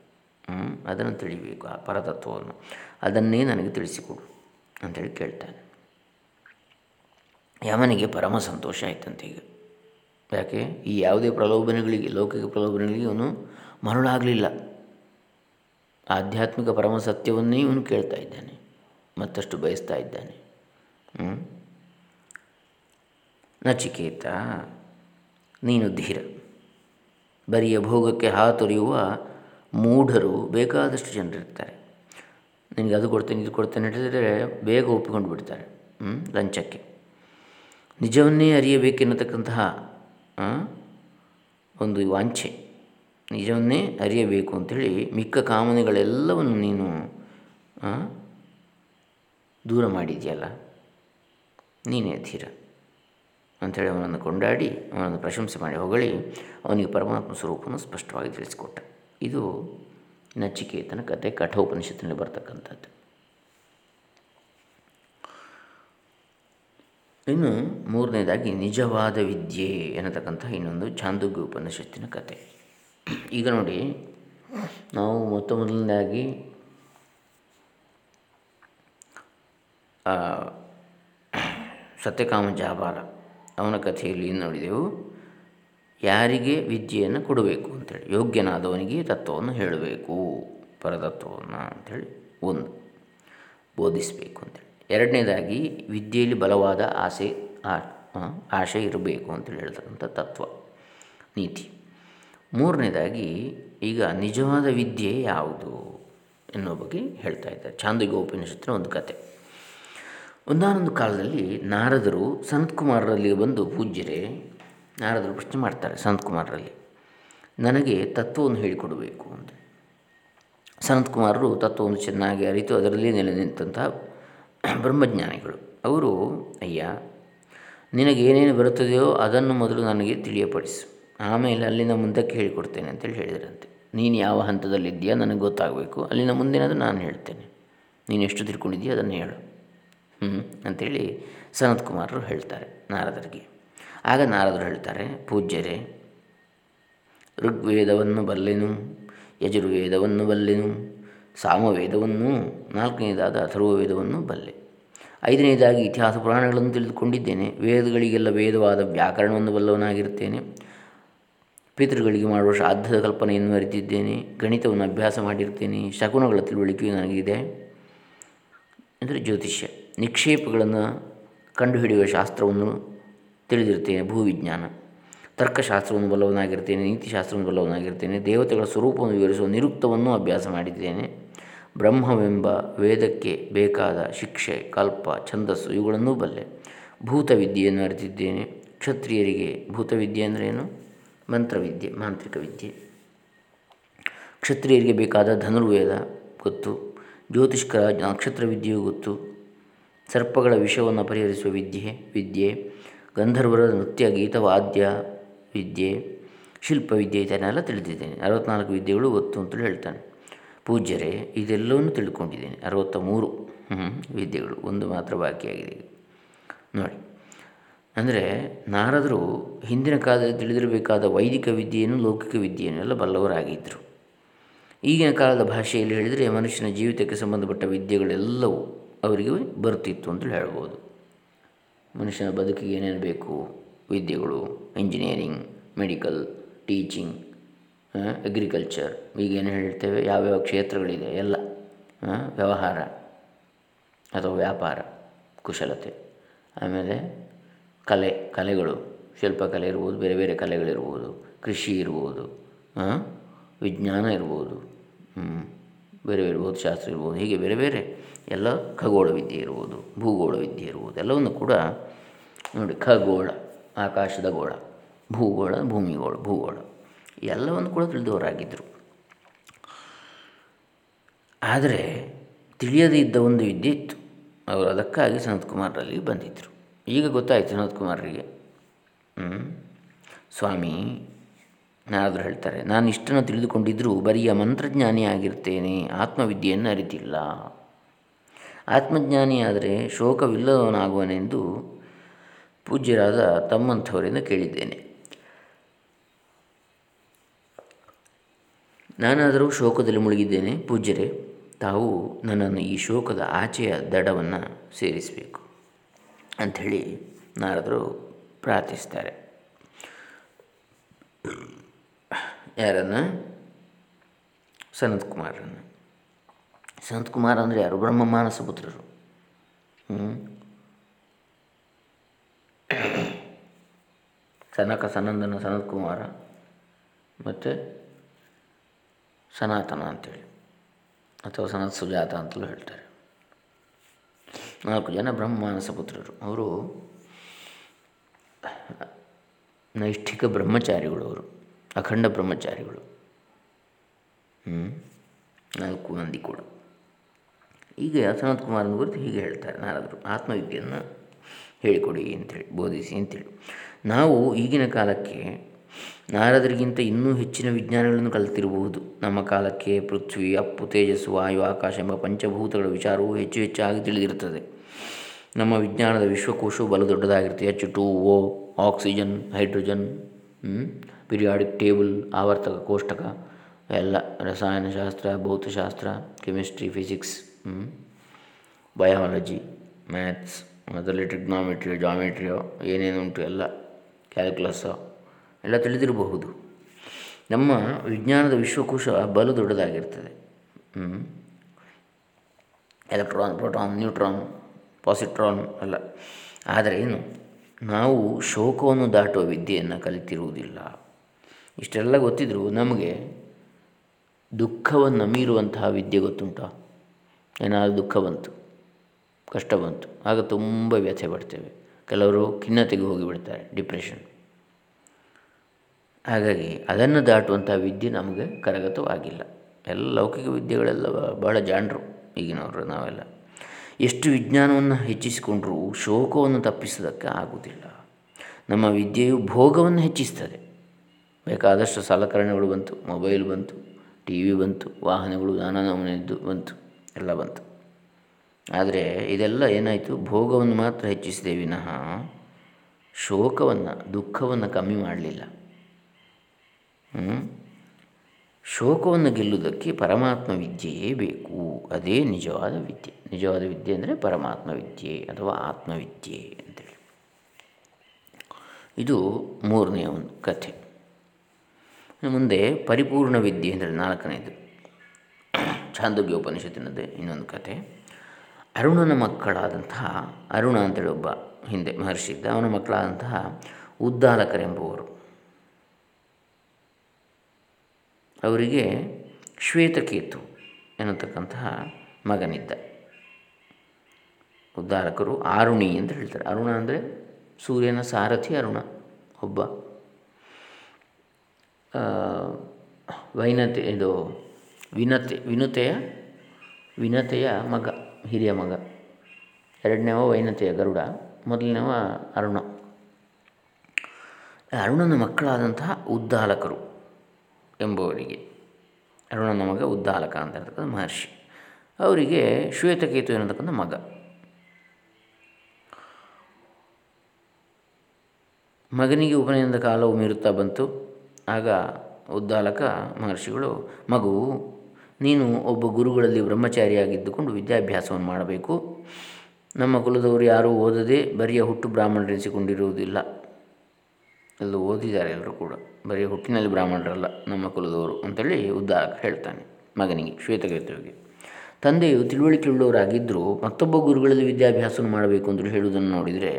ಅದನ್ನು ತಿಳಿಬೇಕು, ಆ ಪರತತ್ವವನ್ನು. ಅದನ್ನೇ ನನಗೆ ತಿಳಿಸಿಕೊಡು ಅಂಥೇಳಿ ಕೇಳ್ತಾನೆ. ಯಮನಿಗೆ ಪರಮ ಸಂತೋಷ ಆಯ್ತಂತೆ ಈಗ. ಯಾಕೆ? ಈ ಯಾವುದೇ ಪ್ರಲೋಭನೆಗಳಿಗೆ ಲೌಕಿಕ ಪ್ರಲೋಭನೆಗಳಿಗೆ ಅವನು ಮರಳಾಗಲಿಲ್ಲ. ಆಧ್ಯಾತ್ಮಿಕ ಪರಮ ಸತ್ಯವನ್ನೇ ಇವನು ಕೇಳ್ತಾ ಇದ್ದಾನೆ, ಮತ್ತಷ್ಟು ಬಯಸ್ತಾ ಇದ್ದಾನೆ. ನಚಿಕೇತ, ನೀನು ಧೀರ. ಬರಿಯ ಭೋಗಕ್ಕೆ ಹಾತೊರೆಯುವ ಮೂಢರು ಬೇಕಾದಷ್ಟು ಜನರಿರ್ತಾರೆ. ನಿನಗೆ ಅದು ಕೊಡ್ತೇನೆ, ಇದು ಕೊಡ್ತೇನೆ ಹೇಳಿದರೆ ಬೇಗ ಒಪ್ಪಿಕೊಂಡು ಬಿಡ್ತಾರೆ ಲಂಚಕ್ಕೆ. ನಿಜವನ್ನೇ ಅರಿಯಬೇಕೆನ್ನತಕ್ಕಂತಹ ಒಂದು ವಾಂಛೆ. ನಿಜವನ್ನೇ ಅರಿಯಬೇಕು ಅಂಥೇಳಿ ಮಿಕ್ಕ ಕಾಮನೆಗಳೆಲ್ಲವನ್ನು ನೀನು ದೂರ ಮಾಡಿದೆಯಲ್ಲ, ನೀನೇ ಧೀರ ಅಂಥೇಳಿ ಅವನನ್ನು ಕೊಂಡಾಡಿ, ಅವನನ್ನು ಪ್ರಶಂಸೆ ಮಾಡಿ ಹೊಗಳಿ, ಅವನಿಗೆ ಪರಮಾತ್ಮ ಸ್ವರೂಪವನ್ನು ಸ್ಪಷ್ಟವಾಗಿ ತಿಳಿಸಿಕೊಟ್ಟ. ಇದು ನಚಿಕೇತನ ಕತೆ ಕಠೋಪನಿಷತ್ತಿನಲ್ಲಿ ಬರ್ತಕ್ಕಂಥದ್ದು. ಇನ್ನು ಮೂರನೇದಾಗಿ ನಿಜವಾದ ವಿದ್ಯೆ ಎನ್ನತಕ್ಕಂಥ ಇನ್ನೊಂದು ಚಾಂದೋಗ್ಯ ಉಪನಿಷತ್ತಿನ ಕತೆ ಈಗ ನೋಡಿ, ನಾವು ಮೊತ್ತ ಮೊದಲನೇದಾಗಿ ಸತ್ಯಕಾಮ ಜಾಬಾಲ, ಅವನ ಕಥೆಯಲ್ಲಿ ಏನು ನೋಡಿದೆವು? ಯಾರಿಗೆ ವಿದ್ಯೆಯನ್ನು ಕೊಡಬೇಕು ಅಂಥೇಳಿ ಯೋಗ್ಯನಾದವನಿಗೆ ತತ್ವವನ್ನು ಹೇಳಬೇಕು, ಪರತತ್ವವನ್ನು ಅಂಥೇಳಿ ಒಂದು ಬೋಧಿಸಬೇಕು ಅಂತೇಳಿ. ಎರಡನೇದಾಗಿ, ವಿದ್ಯೆಯಲ್ಲಿ ಬಲವಾದ ಆಸೆ ಆಶೆ ಇರಬೇಕು ಅಂತೇಳಿ ಹೇಳ್ತಕ್ಕಂಥ ತತ್ವ, ನೀತಿ. ಮೂರನೇದಾಗಿ, ಈಗ ನಿಜವಾದ ವಿದ್ಯೆ ಯಾವುದು ಎನ್ನುವ ಬಗ್ಗೆ ಹೇಳ್ತಾ ಇದ್ದಾರೆ. ಚಾಂದಿಗೆ ಉಪನಿಷತ್ತಿನ ಒಂದು ಕತೆ. ಒಂದಾನೊಂದು ಕಾಲದಲ್ಲಿ ನಾರದರು ಸಂತಕುಮಾರರಲ್ಲಿ ಬಂದು ಪೂಜ್ಯರೇ, ನಾರದರು ಪ್ರಶ್ನೆ ಮಾಡ್ತಾರೆ ಸಂತಕುಮಾರರಲ್ಲಿ, ನನಗೆ ತತ್ವವನ್ನು ಹೇಳಿಕೊಡಬೇಕು ಅಂತ. ಸಂತಕುಮಾರರು ತತ್ವವನ್ನು ಚೆನ್ನಾಗಿ ಅರಿತು ಅದರಲ್ಲಿ ನೆಲೆ ನಿಂತಹ ಬ್ರಹ್ಮಜ್ಞಾನಿಗಳು. ಅವರು, ಅಯ್ಯ ನಿನಗೆ ಏನೇನು ಬರುತ್ತದೆಯೋ ಅದನ್ನು ಮೊದಲು ನನಗೆ ತಿಳಿಯಪಡಿಸು. ಆಮೇಲೆ ಅಲ್ಲಿಂದ ಮುಂದಕ್ಕೆ ಹೇಳಿಕೊಡ್ತೇನೆ ಅಂತೇಳಿ ಹೇಳಿದರಂತೆ. ನೀನು ಯಾವ ಹಂತದಲ್ಲಿದ್ದೀಯಾ? ನನಗೆ ಗೊತ್ತಾಗಬೇಕು. ಅಲ್ಲಿನ ಮುಂದಿನದು ನಾನು ಹೇಳ್ತೇನೆ. ನೀನು ಎಷ್ಟು ತಿಳ್ಕೊಂಡಿದ್ದೀಯ ಅದನ್ನು ಹೇಳು. ಹ್ಞೂ ಅಂಥೇಳಿ ಸನತ್ ಕುಮಾರರು ಹೇಳ್ತಾರೆ ನಾರದರಿಗೆ. ಆಗ ನಾರದರು ಹೇಳ್ತಾರೆ, ಪೂಜ್ಯರೇ, ಋಗ್ವೇದವನ್ನು ಬಲ್ಲೆನು, ಯಜುರ್ವೇದವನ್ನು ಬಲ್ಲೆನು, ಸಾಮವೇದವನ್ನು, ನಾಲ್ಕನೇದಾದ ಅಥರ್ವವೇದವನ್ನು ಬಲ್ಲೆ. ಐದನೇದಾಗಿ ಇತಿಹಾಸ ಪುರಾಣಗಳನ್ನು ತಿಳಿದುಕೊಂಡಿದ್ದೇನೆ. ವೇದಗಳಿಗೆಲ್ಲ ವೇದವಾದ ವ್ಯಾಕರಣವನ್ನು ಬಲ್ಲವನಾಗಿರುತ್ತೇನೆ ಪಿತೃಗಳಿಗೆ ಮಾಡುವ ಶ್ರಾದ್ದದ ಕಲ್ಪನೆಯನ್ನು ಅರಿತಿದ್ದೇನೆ, ಗಣಿತವನ್ನು ಅಭ್ಯಾಸ ಮಾಡಿರ್ತೇನೆ, ಶಕುನಗಳ ತಿಳುವಳಿಕೆಯು ನನಗಿದೆ. ಅಂದರೆ ಜ್ಯೋತಿಷ್ಯ. ನಿಕ್ಷೇಪಗಳನ್ನು ಕಂಡುಹಿಡಿಯುವ ಶಾಸ್ತ್ರವನ್ನು ತಿಳಿದಿರ್ತೇನೆ, ಭೂವಿಜ್ಞಾನ. ತರ್ಕಶಾಸ್ತ್ರವನ್ನು ಬಲ್ಲವನಾಗಿರ್ತೇನೆ, ನೀತಿಶಾಸ್ತ್ರವನ್ನು ಬಲ್ಲವನಾಗಿರ್ತೇನೆ, ದೇವತೆಗಳ ಸ್ವರೂಪವನ್ನು ವಿವರಿಸುವ ನಿರುಕ್ತವನ್ನು ಅಭ್ಯಾಸ ಮಾಡಿದ್ದೇನೆ. ಬ್ರಹ್ಮವೆಂಬ ವೇದಕ್ಕೆ ಬೇಕಾದ ಶಿಕ್ಷೆ, ಕಲ್ಪ, ಛಂದಸ್ಸು ಇವುಗಳನ್ನೂ ಬಲ್ಲೆ. ಭೂತವಿದ್ಯೆಯನ್ನು ಅರಿತಿದ್ದೇನೆ. ಕ್ಷತ್ರಿಯರಿಗೆ ಭೂತವಿದ್ಯೆ ಅಂದರೆ ಏನು ಮಂತ್ರವಿದ್ಯೆ, ಮಾಂತ್ರಿಕ ವಿದ್ಯೆ. ಕ್ಷತ್ರಿಯರಿಗೆ ಬೇಕಾದ ಧನುರ್ವೇದ ಗೊತ್ತು, ಜ್ಯೋತಿಷ್ಕರ ನಕ್ಷತ್ರ ವಿದ್ಯೆಯೂ ಗೊತ್ತು, ಸರ್ಪಗಳ ವಿಷವನ್ನು ಪರಿಹರಿಸುವ ವಿದ್ಯೆ ವಿದ್ಯೆ, ಗಂಧರ್ವರ ನೃತ್ಯ ಗೀತವಾದ್ಯ ವಿದ್ಯೆ ಶಿಲ್ಪವಿದ್ಯೆ ಇದನ್ನೆಲ್ಲ ತಿಳಿದಿದ್ದೇನೆ. ಅರವತ್ನಾಲ್ಕು ವಿದ್ಯೆಗಳು ಗೊತ್ತು ಅಂತಲೂ ಹೇಳ್ತಾನೆ. ಪೂಜ್ಯರೇ, ಇದೆಲ್ಲವನ್ನು ತಿಳ್ಕೊಂಡಿದ್ದೇನೆ. ಅರವತ್ತ ಮೂರು ವಿದ್ಯೆಗಳು. ಒಂದು ಮಾತ್ರ ಬಾಕಿಯಾಗಿದೆ ನೋಡಿ. ಅಂದರೆ ನಾರದರು ಹಿಂದಿನ ಕಾಲದಲ್ಲಿ ತಿಳಿದಿರಬೇಕಾದ ವೈದಿಕ ವಿದ್ಯೆಯನ್ನು ಲೌಕಿಕ ವಿದ್ಯೆಯನ್ನು ಎಲ್ಲ ಬಲ್ಲವರಾಗಿದ್ದರು. ಈಗಿನ ಕಾಲದ ಭಾಷೆಯಲ್ಲಿ ಹೇಳಿದರೆ ಮನುಷ್ಯನ ಜೀವಿತಕ್ಕೆ ಸಂಬಂಧಪಟ್ಟ ವಿದ್ಯೆಗಳೆಲ್ಲವೂ ಅವರಿಗೆ ಬರುತ್ತಿತ್ತು ಅಂತೇಳಿ ಹೇಳ್ಬೋದು. ಮನುಷ್ಯನ ಬದುಕಿಗೆ ಏನೇನು ಬೇಕು? ವಿದ್ಯೆಗಳು, ಇಂಜಿನಿಯರಿಂಗ್, ಮೆಡಿಕಲ್, ಟೀಚಿಂಗ್ ಅಗ್ರಿಕಲ್ಚರ್, ಈಗೇನು ಹೇಳ್ತೇವೆ? ಯಾವ್ಯಾವ ಕ್ಷೇತ್ರಗಳಿದೆ? ಎಲ್ಲ ವ್ಯವಹಾರ ಅಥವಾ ವ್ಯಾಪಾರ, ಕುಶಲತೆ. ಆಮೇಲೆ ಕಲೆ, ಕಲೆಗಳು, ಶಿಲ್ಪಕಲೆ ಇರ್ಬೋದು, ಬೇರೆ ಬೇರೆ ಕಲೆಗಳಿರ್ಬೋದು ಕೃಷಿ ಇರ್ಬೋದು ವಿಜ್ಞಾನ ಇರ್ಬೋದು ಬೇರೆ ಬೇರೆ ಭೌತಶಾಸ್ತ್ರ ಇರ್ಬೋದು, ಹೀಗೆ ಬೇರೆ ಬೇರೆ ಎಲ್ಲ ಖಗೋಳ ವಿದ್ಯೆ ಇರ್ಬೋದು, ಭೂಗೋಳ ವಿದ್ಯೆ ಇರ್ಬೋದು, ಎಲ್ಲವನ್ನು ಕೂಡ ನೋಡಿ ಖಗೋಳ, ಆಕಾಶದ ಗೋಳ, ಭೂಗೋಳ, ಭೂಮಿಗೋಳ, ಭೂಗೋಳ, ಎಲ್ಲವನ್ನು ಕೂಡ ತಿಳಿದವರಾಗಿದ್ದರು. ಆದರೆ ತಿಳಿಯದೇ ಇದ್ದ ಒಂದು ವಿದ್ಯೆ ಇತ್ತು. ಅವರು ಅದಕ್ಕಾಗಿ ಸಂತಕುಮಾರರಲ್ಲಿ ಬಂದಿದ್ದರು. ಈಗ ಗೊತ್ತಾಯಿತು ಕುಮಾರರಿಗೆ ಸ್ವಾಮಿ ನಾರದರು ಹೇಳ್ತಾರೆ, ನಾನು ಇಷ್ಟನ್ನು ತಿಳಿದುಕೊಂಡಿದ್ದರೂ ಬರಿಯ ಮಂತ್ರಜ್ಞಾನಿ ಆಗಿರ್ತೇನೆ, ಆತ್ಮವಿದ್ಯೆಯನ್ನು ಅರಿತಿಲ್ಲ. ಆತ್ಮಜ್ಞಾನಿಯಾದರೆ ಶೋಕವಿಲ್ಲದವನಾಗುವನೆಂದು ಪೂಜ್ಯರಾದ ತಮ್ಮಂಥವರಿಂದ ಕೇಳಿದ್ದೇನೆ. ನಾನಾದರೂ ಶೋಕದಲ್ಲಿ ಮುಳುಗಿದ್ದೇನೆ, ಪೂಜ್ಯರೇ, ತಾವು ನನ್ನನ್ನು ಈ ಶೋಕದ ಆಚೆಯ ದಡವನ್ನು ಸೇರಿಸಬೇಕು. ಅಂಥೇಳಿ ನಾರದರು ಪ್ರಾರ್ಥಿಸ್ತಾರೆ. ಯಾರನ್ನು? ಸನತ್ ಕುಮಾರ್ ಅಂದರೆ ಯಾರು? ಬ್ರಹ್ಮ ಮಾನಸ ಪುತ್ರರು ಸನಕ ಸನಂದನ ಸನತ್ ಕುಮಾರ ಮತ್ತು ಸನಾತನ ಅಂತೇಳಿ. ಅಥವಾ ಸನತ್ ಸುಜಾತ ಅಂತಲೂ ಹೇಳ್ತಾರೆ. ನಾಲ್ಕು ಜನ ಬ್ರಹ್ಮಾನಸ ಪುತ್ರರು ಅವರು ನೈಷ್ಠಿಕ ಬ್ರಹ್ಮಚಾರಿಗಳು ಅವರು, ಅಖಂಡ ಬ್ರಹ್ಮಚಾರಿಗಳು. ನಾಲ್ಕು ಮಂದಿ ಕೂಡ. ಈಗ ಅಸನತ್ ಕುಮಾರನ ಕುರಿತು ಹೀಗೆ ಹೇಳ್ತಾರೆ, ನಾರಾದರು, ಆತ್ಮವಿದ್ಯೆಯನ್ನು ಹೇಳಿಕೊಡಿ ಅಂತೇಳಿ ಬೋಧಿಸಿ ಅಂತೇಳಿ ನಾವು ಈಗಿನ ಕಾಲಕ್ಕೆ ನಾರದರಿಗಿಂತ ಇನ್ನೂ ಹೆಚ್ಚಿನ ವಿಜ್ಞಾನಗಳನ್ನು ಕಲಿತಿರಬಹುದು. ನಮ್ಮ ಕಾಲಕ್ಕೆ ಪೃಥ್ವಿ, ಅಪ್ಪು, ತೇಜಸ್ಸು, ವಾಯು, ಆಕಾಶ ಎಂಬ ಪಂಚಭೂತಗಳ ವಿಚಾರವು ಹೆಚ್ಚು ಹೆಚ್ಚಾಗಿ ತಿಳಿದಿರುತ್ತದೆ. ನಮ್ಮ ವಿಜ್ಞಾನದ ವಿಶ್ವಕೋಶವು ಬಲು ದೊಡ್ಡದಾಗಿರುತ್ತೆ. H two O oxygen hydrogen periodic table ಆವರ್ತಕ, ಕೋಷ್ಟಕ, ಎಲ್ಲ, ರಸಾಯನಶಾಸ್ತ್ರ, ಭೌತಶಾಸ್ತ್ರ ಕೆಮಿಸ್ಟ್ರಿ ಫಿಸಿಕ್ಸ್ ಬಯಾಲಜಿ ಮ್ಯಾಥ್ಸ್ ಅದರಲ್ಲಿ ಟ್ರಿಗ್ನಾಮೆಟ್ರಿ ಜಾಮೆಟ್ರಿಯೋ ಏನೇನು ಉಂಟು, ಎಲ್ಲ ಕ್ಯಾಲ್ಕುಲಸ್ಸೋ ಎಲ್ಲ ತಿಳಿದಿರಬಹುದು. ನಮ್ಮ ವಿಜ್ಞಾನದ ವಿಶ್ವಕೋಶ ಬಲು ದೊಡ್ಡದಾಗಿರ್ತದೆ. ಎಲೆಕ್ಟ್ರಾನ್, ಪ್ರೋಟಾನ್, ನ್ಯೂಟ್ರಾನ್ ಪಾಸಿಟ್ರಾನ್ ಅಲ್ಲ. ಆದರೆ ಏನು? ನಾವು ಶೋಕವನ್ನು ದಾಟುವ ವಿದ್ಯೆಯನ್ನು ಕಲಿತಿರುವುದಿಲ್ಲ. ಇಷ್ಟೆಲ್ಲ ಗೊತ್ತಿದ್ದರೂ ನಮಗೆ ದುಃಖವನ್ನು ಮೀರುವಂತಹ ವಿದ್ಯೆ ಗೊತ್ತುಂಟ? ಏನಾದರೂ ದುಃಖ ಬಂತು, ಕಷ್ಟ ಬಂತು, ಆಗ ತುಂಬ ವ್ಯಥೆ ಪಡ್ತೇವೆ. ಕೆಲವರು ಖಿನ್ನತೆಗೆ ಹೋಗಿಬಿಡ್ತಾರೆ ಡಿಪ್ರೆಷನ್. ಹಾಗಾಗಿ ಅದನ್ನು ದಾಟುವಂಥ ವಿದ್ಯೆ ನಮಗೆ ಕರಗತವಾಗಿಲ್ಲ. ಎಲ್ಲ ಲೌಕಿಕ ವಿದ್ಯೆಗಳೆಲ್ಲ ಭಾಳ ಜಾಣರು ಈಗಿನವರು ನಾವೆಲ್ಲ. ಎಷ್ಟು ವಿಜ್ಞಾನವನ್ನು ಹೆಚ್ಚಿಸಿಕೊಂಡರೂ ಶೋಕವನ್ನು ತಪ್ಪಿಸೋದಕ್ಕೆ ಆಗುವುದಿಲ್ಲ. ನಮ್ಮ ವಿದ್ಯೆಯು ಭೋಗವನ್ನು ಹೆಚ್ಚಿಸ್ತದೆ. ಬೇಕಾದಷ್ಟು ಸಲಕರಣೆಗಳು ಬಂತು, ಮೊಬೈಲ್ ಬಂತು ಟಿ ವಿ ಬಂತು, ವಾಹನಗಳು ನಾನಾ ನಮೂನೆದ್ದು ಬಂತು, ಎಲ್ಲ ಬಂತು. ಆದರೆ ಇದೆಲ್ಲ ಏನಾಯಿತು? ಭೋಗವನ್ನು ಮಾತ್ರ ಹೆಚ್ಚಿಸಿದೆ ವಿನಃ ಶೋಕವನ್ನು, ದುಃಖವನ್ನು ಕಮ್ಮಿ ಮಾಡಲಿಲ್ಲ. ಶೋಕವನ್ನು ಗೆಲ್ಲುವುದಕ್ಕೆ ಪರಮಾತ್ಮ ವಿದ್ಯೆಯೇ ಬೇಕು. ಅದೇ ನಿಜವಾದ ವಿದ್ಯೆ. ನಿಜವಾದ ವಿದ್ಯೆ ಅಂದರೆ ಪರಮಾತ್ಮ ವಿದ್ಯೆ ಅಥವಾ ಆತ್ಮವಿದ್ಯೆ ಅಂತೇಳಿ. ಇದು ಮೂರನೆಯ ಒಂದು ಕಥೆ. ಮುಂದೆ ಪರಿಪೂರ್ಣ ವಿದ್ಯೆ ಅಂದರೆ ನಾಲ್ಕನೇದು. ಛಾಂದೋಗ್ಯ ಉಪನಿಷತ್ತಿನದ್ದೇ ಇನ್ನೊಂದು ಕಥೆ. ಅರುಣನ ಮಕ್ಕಳಾದಂತಹ, ಅರುಣ ಅಂತೇಳಿ ಒಬ್ಬ ಹಿಂದೆ ಮಹರ್ಷಿ ಇದ್ದ, ಅವನ ಮಕ್ಕಳಾದಂತಹ ಉದ್ದಾಲಕರೆಂಬುವರು. ಅವರಿಗೆ ಶ್ವೇತಕೇತು ಎನ್ನತಕ್ಕಂತಹ ಮಗನಿದ್ದ. ಉದ್ಧಾರಕರು ಆರುಣಿ ಅಂತ ಹೇಳ್ತಾರೆ. ಅರುಣ ಅಂದರೆ ಸೂರ್ಯನ ಸಾರಥಿ ಅರುಣ ಒಬ್ಬ. ವೈನತೆ, ಇದು ವಿನತೆ, ವಿನುತೆಯ, ವಿನತೆಯ ಮಗ, ಹಿರಿಯ ಮಗ. ಎರಡನೇವ ವೈನತೆಯ ಗರುಡ, ಮೊದಲನೇವ ಅರುಣ. ಅರುಣನ ಮಕ್ಕಳಾದಂತಹ ಉದ್ದಾಲಕರು ಎಂಬುವರಿಗೆ ಅರುಣನ ಮಗ ಉದ್ದಾಲಕ ಅಂತ ಹೇಳ್ತಕ್ಕಂಥ ಮಹರ್ಷಿ. ಅವರಿಗೆ ಶ್ವೇತಕೇತು ಎನ್ನತಕ್ಕಂಥ ಮಗ. ಮಗನಿಗೆ ಉಪನಯನದ ಕಾಲವು ಮೀರುತ್ತಾ ಬಂತು. ಆಗ ಉದ್ದಾಲಕ ಮಹರ್ಷಿಗಳು, ಮಗು, ನೀನು ಒಬ್ಬ ಗುರುಗಳಲ್ಲಿ ಬ್ರಹ್ಮಚಾರಿಯಾಗಿದ್ದುಕೊಂಡು ವಿದ್ಯಾಭ್ಯಾಸವನ್ನು ಮಾಡಬೇಕು. ನಮ್ಮ ಕುಲದವರು ಯಾರೂ ಓದದೆ ಬರಿಯ ಹುಟ್ಟು ಬ್ರಾಹ್ಮಣರೆನಿಸಿಕೊಂಡಿರುವುದಿಲ್ಲ. ಎಲ್ಲೂ ಓದಿದ್ದಾರೆ ಎಲ್ಲರೂ ಕೂಡ. ಬರೀ ಹುಟ್ಟಿನಲ್ಲಿ ಬ್ರಾಹ್ಮಣರಲ್ಲ, ನಮ್ಮ ಕುಲದವರು ಅಂತೇಳಿ ಉದ್ದಾರಕ ಹೇಳ್ತಾನೆ ಮಗನಿಗೆ ಶ್ವೇತಕೇತುವಿಗೆ ತಂದೆಯು ತಿಳುವಳಿಕೆ ಉಳ್ಳವರಾಗಿದ್ದರೂ ಮತ್ತೊಬ್ಬ ಗುರುಗಳಲ್ಲಿ ವಿದ್ಯಾಭ್ಯಾಸ ಮಾಡಬೇಕು ಅಂತ ಹೇಳುವುದನ್ನು ನೋಡಿದರೆ,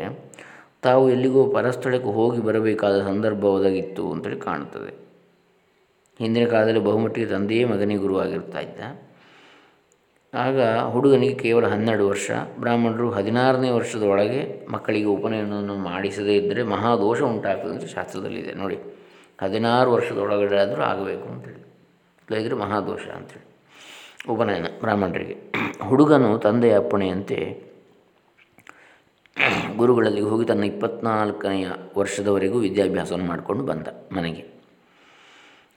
ತಾವು ಎಲ್ಲಿಗೋ ಪರಸ್ಥಳಕ್ಕೆ ಹೋಗಿ ಬರಬೇಕಾದ ಸಂದರ್ಭ ಒದಗಿತ್ತು ಅಂತೇಳಿ ಕಾಣುತ್ತದೆ. ಹಿಂದಿನ ಕಾಲದಲ್ಲಿ ಬಹುಮಟ್ಟಿಗೆ ತಂದೆಯೇ ಮಗನಿಗೆ ಗುರುವಾಗಿರ್ತಾ ಇದ್ದ. ಆಗ ಹುಡುಗನಿಗೆ ಕೇವಲ ಹನ್ನೆರಡು ವರ್ಷ, ಬ್ರಾಹ್ಮಣರು ಹದಿನಾರನೇ ವರ್ಷದ ಒಳಗೆ ಮಕ್ಕಳಿಗೆ ಉಪನಯನವನ್ನು ಮಾಡಿಸದೇ ಇದ್ದರೆ ಮಹಾದೋಷ ಉಂಟಾಗ್ತದೆ ಅಂತ ಶಾಸ್ತ್ರದಲ್ಲಿದೆ. ನೋಡಿ ಹದಿನಾರು ವರ್ಷದ ಒಳಗಡೆ ಆದರೂ ಆಗಬೇಕು ಅಂತೇಳಿ. ಇಲ್ಲದಿದ್ದರೆ ಮಹಾದೋಷ ಅಂಥೇಳಿ ಉಪನಯನ, ಬ್ರಾಹ್ಮಣರಿಗೆ. ಹುಡುಗನು ತಂದೆಯ ಅಪ್ಪಣೆಯಂತೆ ಗುರುಗಳಲ್ಲಿ ಹೋಗಿ ತನ್ನ ಇಪ್ಪತ್ನಾಲ್ಕನೆಯ ವರ್ಷದವರೆಗೂ ವಿದ್ಯಾಭ್ಯಾಸವನ್ನು ಮಾಡಿಕೊಂಡು ಬಂದ ಮನೆಗೆ.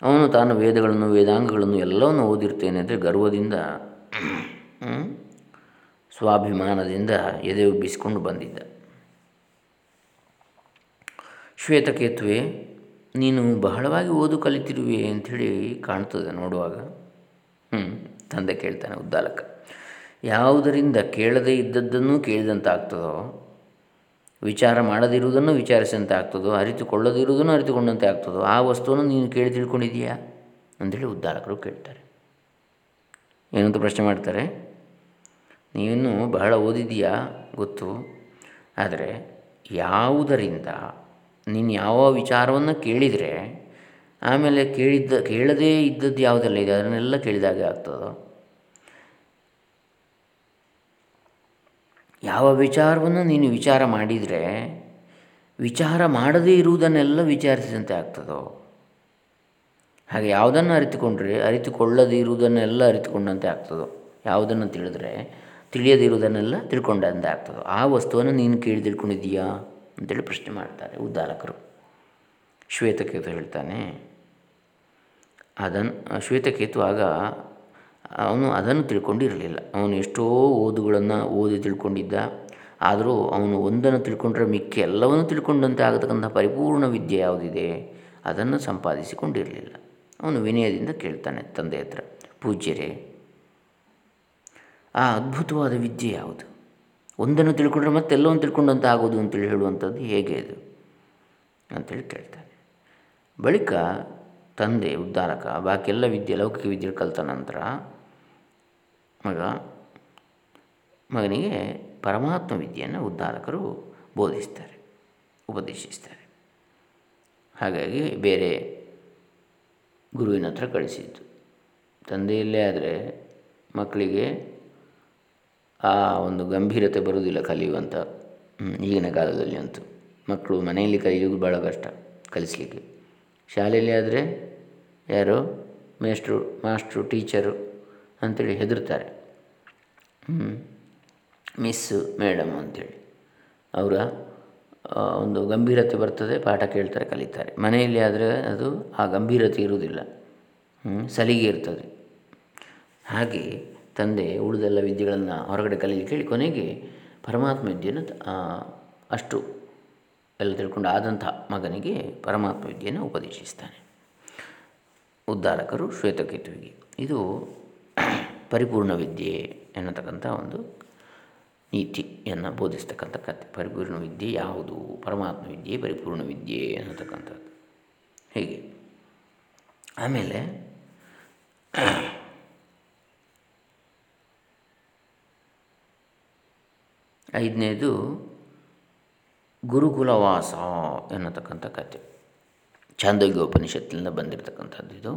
ಅವನು ತಾನು ವೇದಗಳನ್ನು, ವೇದಾಂಗಗಳನ್ನು ಎಲ್ಲವನ್ನು ಓದಿರ್ತೇನೆ ಅಂದರೆ ಗರ್ವದಿಂದ ಸ್ವಾಭಿಮಾನದಿಂದ ಎದೆ ಉಬ್ಬಿಸಿಕೊಂಡು ಬಂದಿದ್ದ. ಶ್ವೇತಕೇತುವೆ ನೀನು ಬಹಳವಾಗಿ ಓದು ಕಲಿತಿರುವೆ ಅಂಥೇಳಿ ಕಾಣ್ತದೆ ನೋಡುವಾಗ. ಹ್ಞೂ ತಂದೆ ಕೇಳ್ತಾನೆ ಉದ್ದಾಲಕ ಯಾವುದರಿಂದ ಕೇಳದೇ ಇದ್ದದ್ದನ್ನು ಕೇಳಿದಂತಾಗ್ತದೋ, ವಿಚಾರ ಮಾಡದಿರುವುದನ್ನು ವಿಚಾರಿಸಿದಂತೆ ಆಗ್ತದೋ ಅರಿತುಕೊಳ್ಳದಿರುವುದನ್ನು ಅರಿತುಕೊಂಡಂತೆ ಆಗ್ತದೋ ಆ ವಸ್ತುವನ್ನು ನೀನು ಕೇಳಿ ತಿಳ್ಕೊಂಡಿದೀಯಾ ಅಂಥೇಳಿ ಉದ್ದಾಲಕರು ಕೇಳ್ತಾರೆ. ಏನಂತ ಪ್ರಶ್ನೆ ಮಾಡ್ತಾರೆ ನೀನು ಬಹಳ ಓದಿದೀಯಾ ಗೊತ್ತು, ಆದರೆ ಯಾವುದರಿಂದ ನೀನು ಯಾವ ವಿಚಾರವನ್ನು ಕೇಳಿದರೆ ಆಮೇಲೆ ಕೇಳಿದ್ದ, ಕೇಳದೇ ಇದ್ದದ್ದು ಯಾವುದೆಲ್ಲ ಇದೆ? ಅದನ್ನೆಲ್ಲ ಕೇಳಿದಾಗೆ ಆಗ್ತದೋ? ಯಾವ ವಿಚಾರವನ್ನು ನೀನು ವಿಚಾರ ಮಾಡಿದರೆ, ವಿಚಾರ ಮಾಡದೇ ಇರುವುದನ್ನೆಲ್ಲ ವಿಚಾರಿಸಿದಂತೆ ಆಗ್ತದೋ? ಹಾಗೆ ಯಾವುದನ್ನು ಅರಿತುಕೊಂಡ್ರೆ, ಅರಿತುಕೊಳ್ಳದೇ ಇರುವುದನ್ನೆಲ್ಲ ಅರಿತುಕೊಂಡಂತೆ ಆಗ್ತದೋ? ಯಾವುದನ್ನು ತಿಳಿದ್ರೆ ತಿಳಿಯದಿರುವುದನ್ನೆಲ್ಲ ತಿಳ್ಕೊಂಡಂತೆ ಆಗ್ತದೋ? ಆ ವಸ್ತುವನ್ನು ನೀನು ಕೇಳಿ ತಿಳ್ಕೊಂಡಿದ್ದೀಯಾ? ಅಂತೇಳಿ ಪ್ರಶ್ನೆ ಮಾಡ್ತಾರೆ ಉದ್ದಾಲಕರು ಶ್ವೇತಕೇತು ಹೇಳ್ತಾನೆ. ಅದನ್ನು ಶ್ವೇತಕೇತು ಆಗ ಅವನು ಅದನ್ನು ತಿಳ್ಕೊಂಡಿರಲಿಲ್ಲ ಅವನು ಎಷ್ಟೋ ಓದುಗಳನ್ನು ಓದಿ ತಿಳ್ಕೊಂಡಿದ್ದ. ಆದರೂ ಅವನು ಒಂದನ್ನು ತಿಳ್ಕೊಂಡ್ರೆ ಮಿಕ್ಕ ಎಲ್ಲವನ್ನು ತಿಳ್ಕೊಂಡಂತೆ ಆಗತಕ್ಕಂಥ ಪರಿಪೂರ್ಣ ವಿದ್ಯೆ ಯಾವುದಿದೆ? ಅದನ್ನು ಸಂಪಾದಿಸಿಕೊಂಡಿರಲಿಲ್ಲ. ಅವನು ವಿನಯದಿಂದ ಕೇಳ್ತಾನೆ ತಂದೆ ಹತ್ರ, ಪೂಜ್ಯರೇ, ಆ ಅದ್ಭುತವಾದ ವಿದ್ಯೆ ಯಾವುದು? ಒಂದನ್ನು ತಿಳ್ಕೊಂಡ್ರೆ ಮತ್ತೆ ಎಲ್ಲವನ್ನು ತಿಳ್ಕೊಂಡಂತೆ ಆಗೋದು ಅಂತೇಳಿ ಹೇಳುವಂಥದ್ದು ಹೇಗೆ ಇದು ಅಂತೇಳಿ ಕೇಳ್ತಾನೆ ಬಳಿಕ ತಂದೆ ಉದ್ದಾರಕ ಎಲ್ಲ ವಿದ್ಯೆ, ಲೌಕಿಕ ವಿದ್ಯೆ ಕಲಿತ ನಂತರ ಮಗ, ಮಗನಿಗೆ ಪರಮಾತ್ಮ ವಿದ್ಯೆಯನ್ನು ಉದ್ಧಾರಕರು ಬೋಧಿಸ್ತಾರೆ, ಉಪದೇಶಿಸ್ತಾರೆ. ಹಾಗಾಗಿ ಬೇರೆ ಗುರುವಿನ ಹತ್ರ ಕಳಿಸಿದ್ದು. ತಂದೆಯಲ್ಲೇ ಆದರೆ ಮಕ್ಕಳಿಗೆ ಆ ಒಂದು ಗಂಭೀರತೆ ಬರುವುದಿಲ್ಲ ಕಲಿಯುವಂಥ ಈಗಿನ ಕಾಲದಲ್ಲಿ ಅಂತೂ. ಮಕ್ಕಳು ಮನೆಯಲ್ಲಿ ಕಲಿಯೋದು ಭಾಳ ಕಷ್ಟ ಕಲಿಸಲಿಕ್ಕೆ. ಶಾಲೆಯಲ್ಲಿ ಆದರೆ ಯಾರು ಮೇಸ್ಟ್ರು ಮಾಸ್ಟ್ರು ಟೀಚರು ಅಂಥೇಳಿ ಹೆದರ್ತಾರೆ. ಮಿಸ್ಸು ಮೇಡಮ್ ಅಂಥೇಳಿ ಅವರ ಒಂದು ಗಂಭೀರತೆ ಬರ್ತದೆ, ಪಾಠ ಕೇಳ್ತಾರೆ, ಕಲಿತಾರೆ. ಮನೆಯಲ್ಲಿ ಆದರೆ ಅದು ಆ ಗಂಭೀರತೆ ಇರುವುದಿಲ್ಲ. ಸಲಿಗೆ ಇರ್ತದೆ. ಹಾಗೆ ತಂದೆ ಉಳಿದೆಲ್ಲ ವಿದ್ಯೆಗಳನ್ನು ಹೊರಗಡೆ ಕಲೀಲಿಕ್ಕೆ ಕೇಳಿ ಕೊನೆಗೆ ಪರಮಾತ್ಮ ವಿದ್ಯೆಯನ್ನು ಅಷ್ಟು ಎಲ್ಲ ತಿಳ್ಕೊಂಡು ಆದಂಥ ಮಗನಿಗೆ ಪರಮಾತ್ಮ ವಿದ್ಯೆಯನ್ನು ಉಪದೇಶಿಸ್ತಾನೆ. ಉದ್ಧಾರಕರು ಶ್ವೇತಕೇತುವಿಗೆ. ಇದು ಪರಿಪೂರ್ಣ ವಿದ್ಯೆ ಎನ್ನತಕ್ಕಂಥ ಒಂದು ನೀತಿಯನ್ನು ಬೋಧಿಸ್ತಕ್ಕಂಥ ಕಥೆ. ಪರಿಪೂರ್ಣ ವಿದ್ಯೆ ಯಾವುದು? ಪರಮಾತ್ಮ ವಿದ್ಯೆ ಪರಿಪೂರ್ಣ ವಿದ್ಯೆ ಅನ್ನತಕ್ಕಂಥದ್ದು ಹೀಗೆ? ಆಮೇಲೆ ಐದನೇದು ಗುರುಕುಲವಾಸ ಎನ್ನತಕ್ಕಂಥ ಕಥೆ. ಚಾಂದೋಗ್ಯ ಉಪನಿಷತ್ತಿನಿಂದ ಬಂದಿರತಕ್ಕಂಥದ್ದು ಇದು.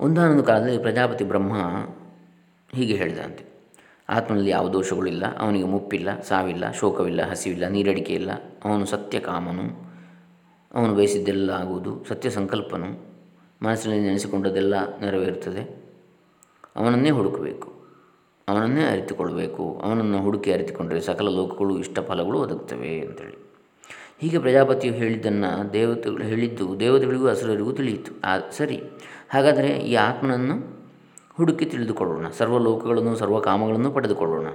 ಒಂದಾನೊಂದು ಕಾಲದಲ್ಲಿ ಪ್ರಜಾಪತಿ ಬ್ರಹ್ಮ ಹೀಗೆ ಹೇಳಿದಂತೆ, ಆತ್ಮನಲ್ಲಿ ಯಾವ ದೋಷಗಳಿಲ್ಲ, ಅವನಿಗೆ ಮುಪ್ಪಿಲ್ಲ, ಸಾವಿಲ್ಲ, ಶೋಕವಿಲ್ಲ, ಹಸಿವಿಲ್ಲ, ನೀರಡಿಕೆ ಇಲ್ಲ, ಅವನು ಸತ್ಯ ಕಾಮನು ಅವನು ಬಯಸಿದ್ದೆಲ್ಲ ಆಗುವುದು ಸತ್ಯ ಸಂಕಲ್ಪನು ಮನಸ್ಸಿನಲ್ಲಿ ನೆನೆಸಿಕೊಂಡದೆಲ್ಲ ನೆರವೇರುತ್ತದೆ, ಅವನನ್ನೇ ಹುಡುಕಬೇಕು. ಅವನನ್ನೇ ಅರಿತುಕೊಳ್ಬೇಕು, ಅವನನ್ನು ಹುಡುಕಿ ಅರಿತುಕೊಂಡರೆ ಸಕಲ ಲೋಕಗಳು ಇಷ್ಟ ಫಲಗಳು ಒದಗುತ್ತವೆ ಅಂತೇಳಿ. ಹೀಗೆ ಪ್ರಜಾಪತಿಯು ಹೇಳಿದ್ದನ್ನು ದೇವತೆಗಳು ಹೇಳಿದ್ದು, ದೇವತೆಗಳಿಗೂ ಹಸುರರಿಗೂ ತಿಳಿಯಿತು. ಆ, ಸರಿ. ಹಾಗಾದರೆ ಈ ಆತ್ಮನನ್ನು ಹುಡುಕಿ ತಿಳಿದುಕೊಳ್ಳೋಣ ಸರ್ವ ಲೋಕಗಳನ್ನು ಸರ್ವ ಕಾಮಗಳನ್ನು ಪಡೆದುಕೊಳ್ಳೋಣ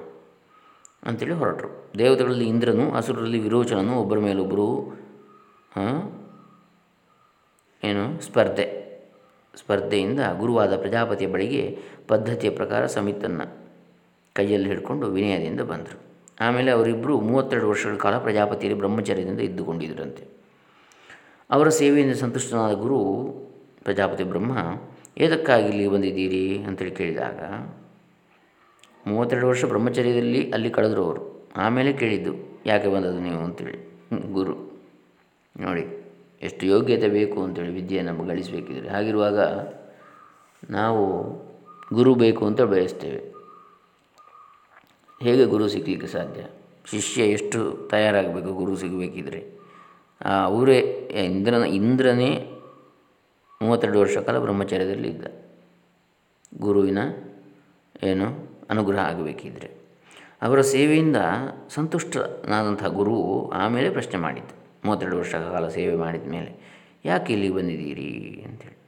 ಅಂತೇಳಿ ಹೊರಟರು. ದೇವತೆಗಳಲ್ಲಿ ಇಂದ್ರನು ಹಸುರರಲ್ಲಿ ವಿರೋಚನನು, ಒಬ್ಬರ ಮೇಲೊಬ್ಬರು ಏನು, ಸ್ಪರ್ಧೆ. ಸ್ಪರ್ಧೆಯಿಂದ ಗುರುವಾದ ಪ್ರಜಾಪತಿಯ ಬಳಿಗೆ ಪದ್ಧತಿಯ ಪ್ರಕಾರ ಸಮಿತನ್ನು ಕೈಯಲ್ಲಿ ಹಿಡ್ಕೊಂಡು ವಿನಯದಿಂದ ಬಂದರು. ಆಮೇಲೆ ಅವರಿಬ್ಬರು ಮೂವತ್ತೆರಡು ವರ್ಷಗಳ ಕಾಲ ಪ್ರಜಾಪತಿಯಲ್ಲಿ ಬ್ರಹ್ಮಚರ್ಯದಿಂದ ಇದ್ದುಕೊಂಡಿದ್ದರಂತೆ ಅವರ ಸೇವೆಯಿಂದ ಸಂತುಷ್ಟನಾದ ಗುರು, ಪ್ರಜಾಪತಿ ಬ್ರಹ್ಮ, ಏದಕ್ಕಾಗಿ ಇಲ್ಲಿ ಬಂದಿದ್ದೀರಿ? ಅಂತೇಳಿ ಕೇಳಿದಾಗ, ಮೂವತ್ತೆರಡು ವರ್ಷ ಬ್ರಹ್ಮಚರ್ಯದಲ್ಲಿ ಅಲ್ಲಿ ಕಳೆದ್ರು ಅವರು. ಆಮೇಲೆ ಕೇಳಿದ್ದು, ಯಾಕೆ ಬಂದದ್ದು ನೀವು? ಅಂತೇಳಿ. ಗುರು, ನೋಡಿ, ಎಷ್ಟು ಯೋಗ್ಯತೆ ಬೇಕು ಅಂತೇಳಿ ವಿದ್ಯೆಯನ್ನು ಗಳಿಸಬೇಕಿದ್ರೆ. ಹಾಗಿರುವಾಗ ನಾವು ಗುರು ಬೇಕು ಅಂತ ಬಯಸ್ತೇವೆ. ಹೇಗೆ ಗುರು ಸಿಗಲಿಕ್ಕೆ ಸಾಧ್ಯ? ಶಿಷ್ಯ ಎಷ್ಟು ತಯಾರಾಗಬೇಕು ಗುರು ಸಿಗಬೇಕಿದ್ರೆ? ಅವರೇ ಇಂದ್ರನ, ಇಂದ್ರನೇ ಮೂವತ್ತೆರಡು ವರ್ಷ ಕಾಲ ಬ್ರಹ್ಮಚರ್ಯದಲ್ಲಿ ಇದ್ದ. ಗುರುವಿನ ಏನು, ಅನುಗ್ರಹ ಆಗಬೇಕಿದ್ರೆ. ಅವರ ಸೇವೆಯಿಂದ ಸಂತುಷ್ಟನಾದಂಥ ಗುರು ಆಮೇಲೆ ಪ್ರಶ್ನೆ ಮಾಡಿದ್ದು. ಮೂವತ್ತೆರಡು ವರ್ಷ ಕಾಲ ಸೇವೆ ಮಾಡಿದ ಮೇಲೆ ಯಾಕೆ ಇಲ್ಲಿಗೆ ಬಂದಿದ್ದೀರಿ ಅಂಥೇಳಿ.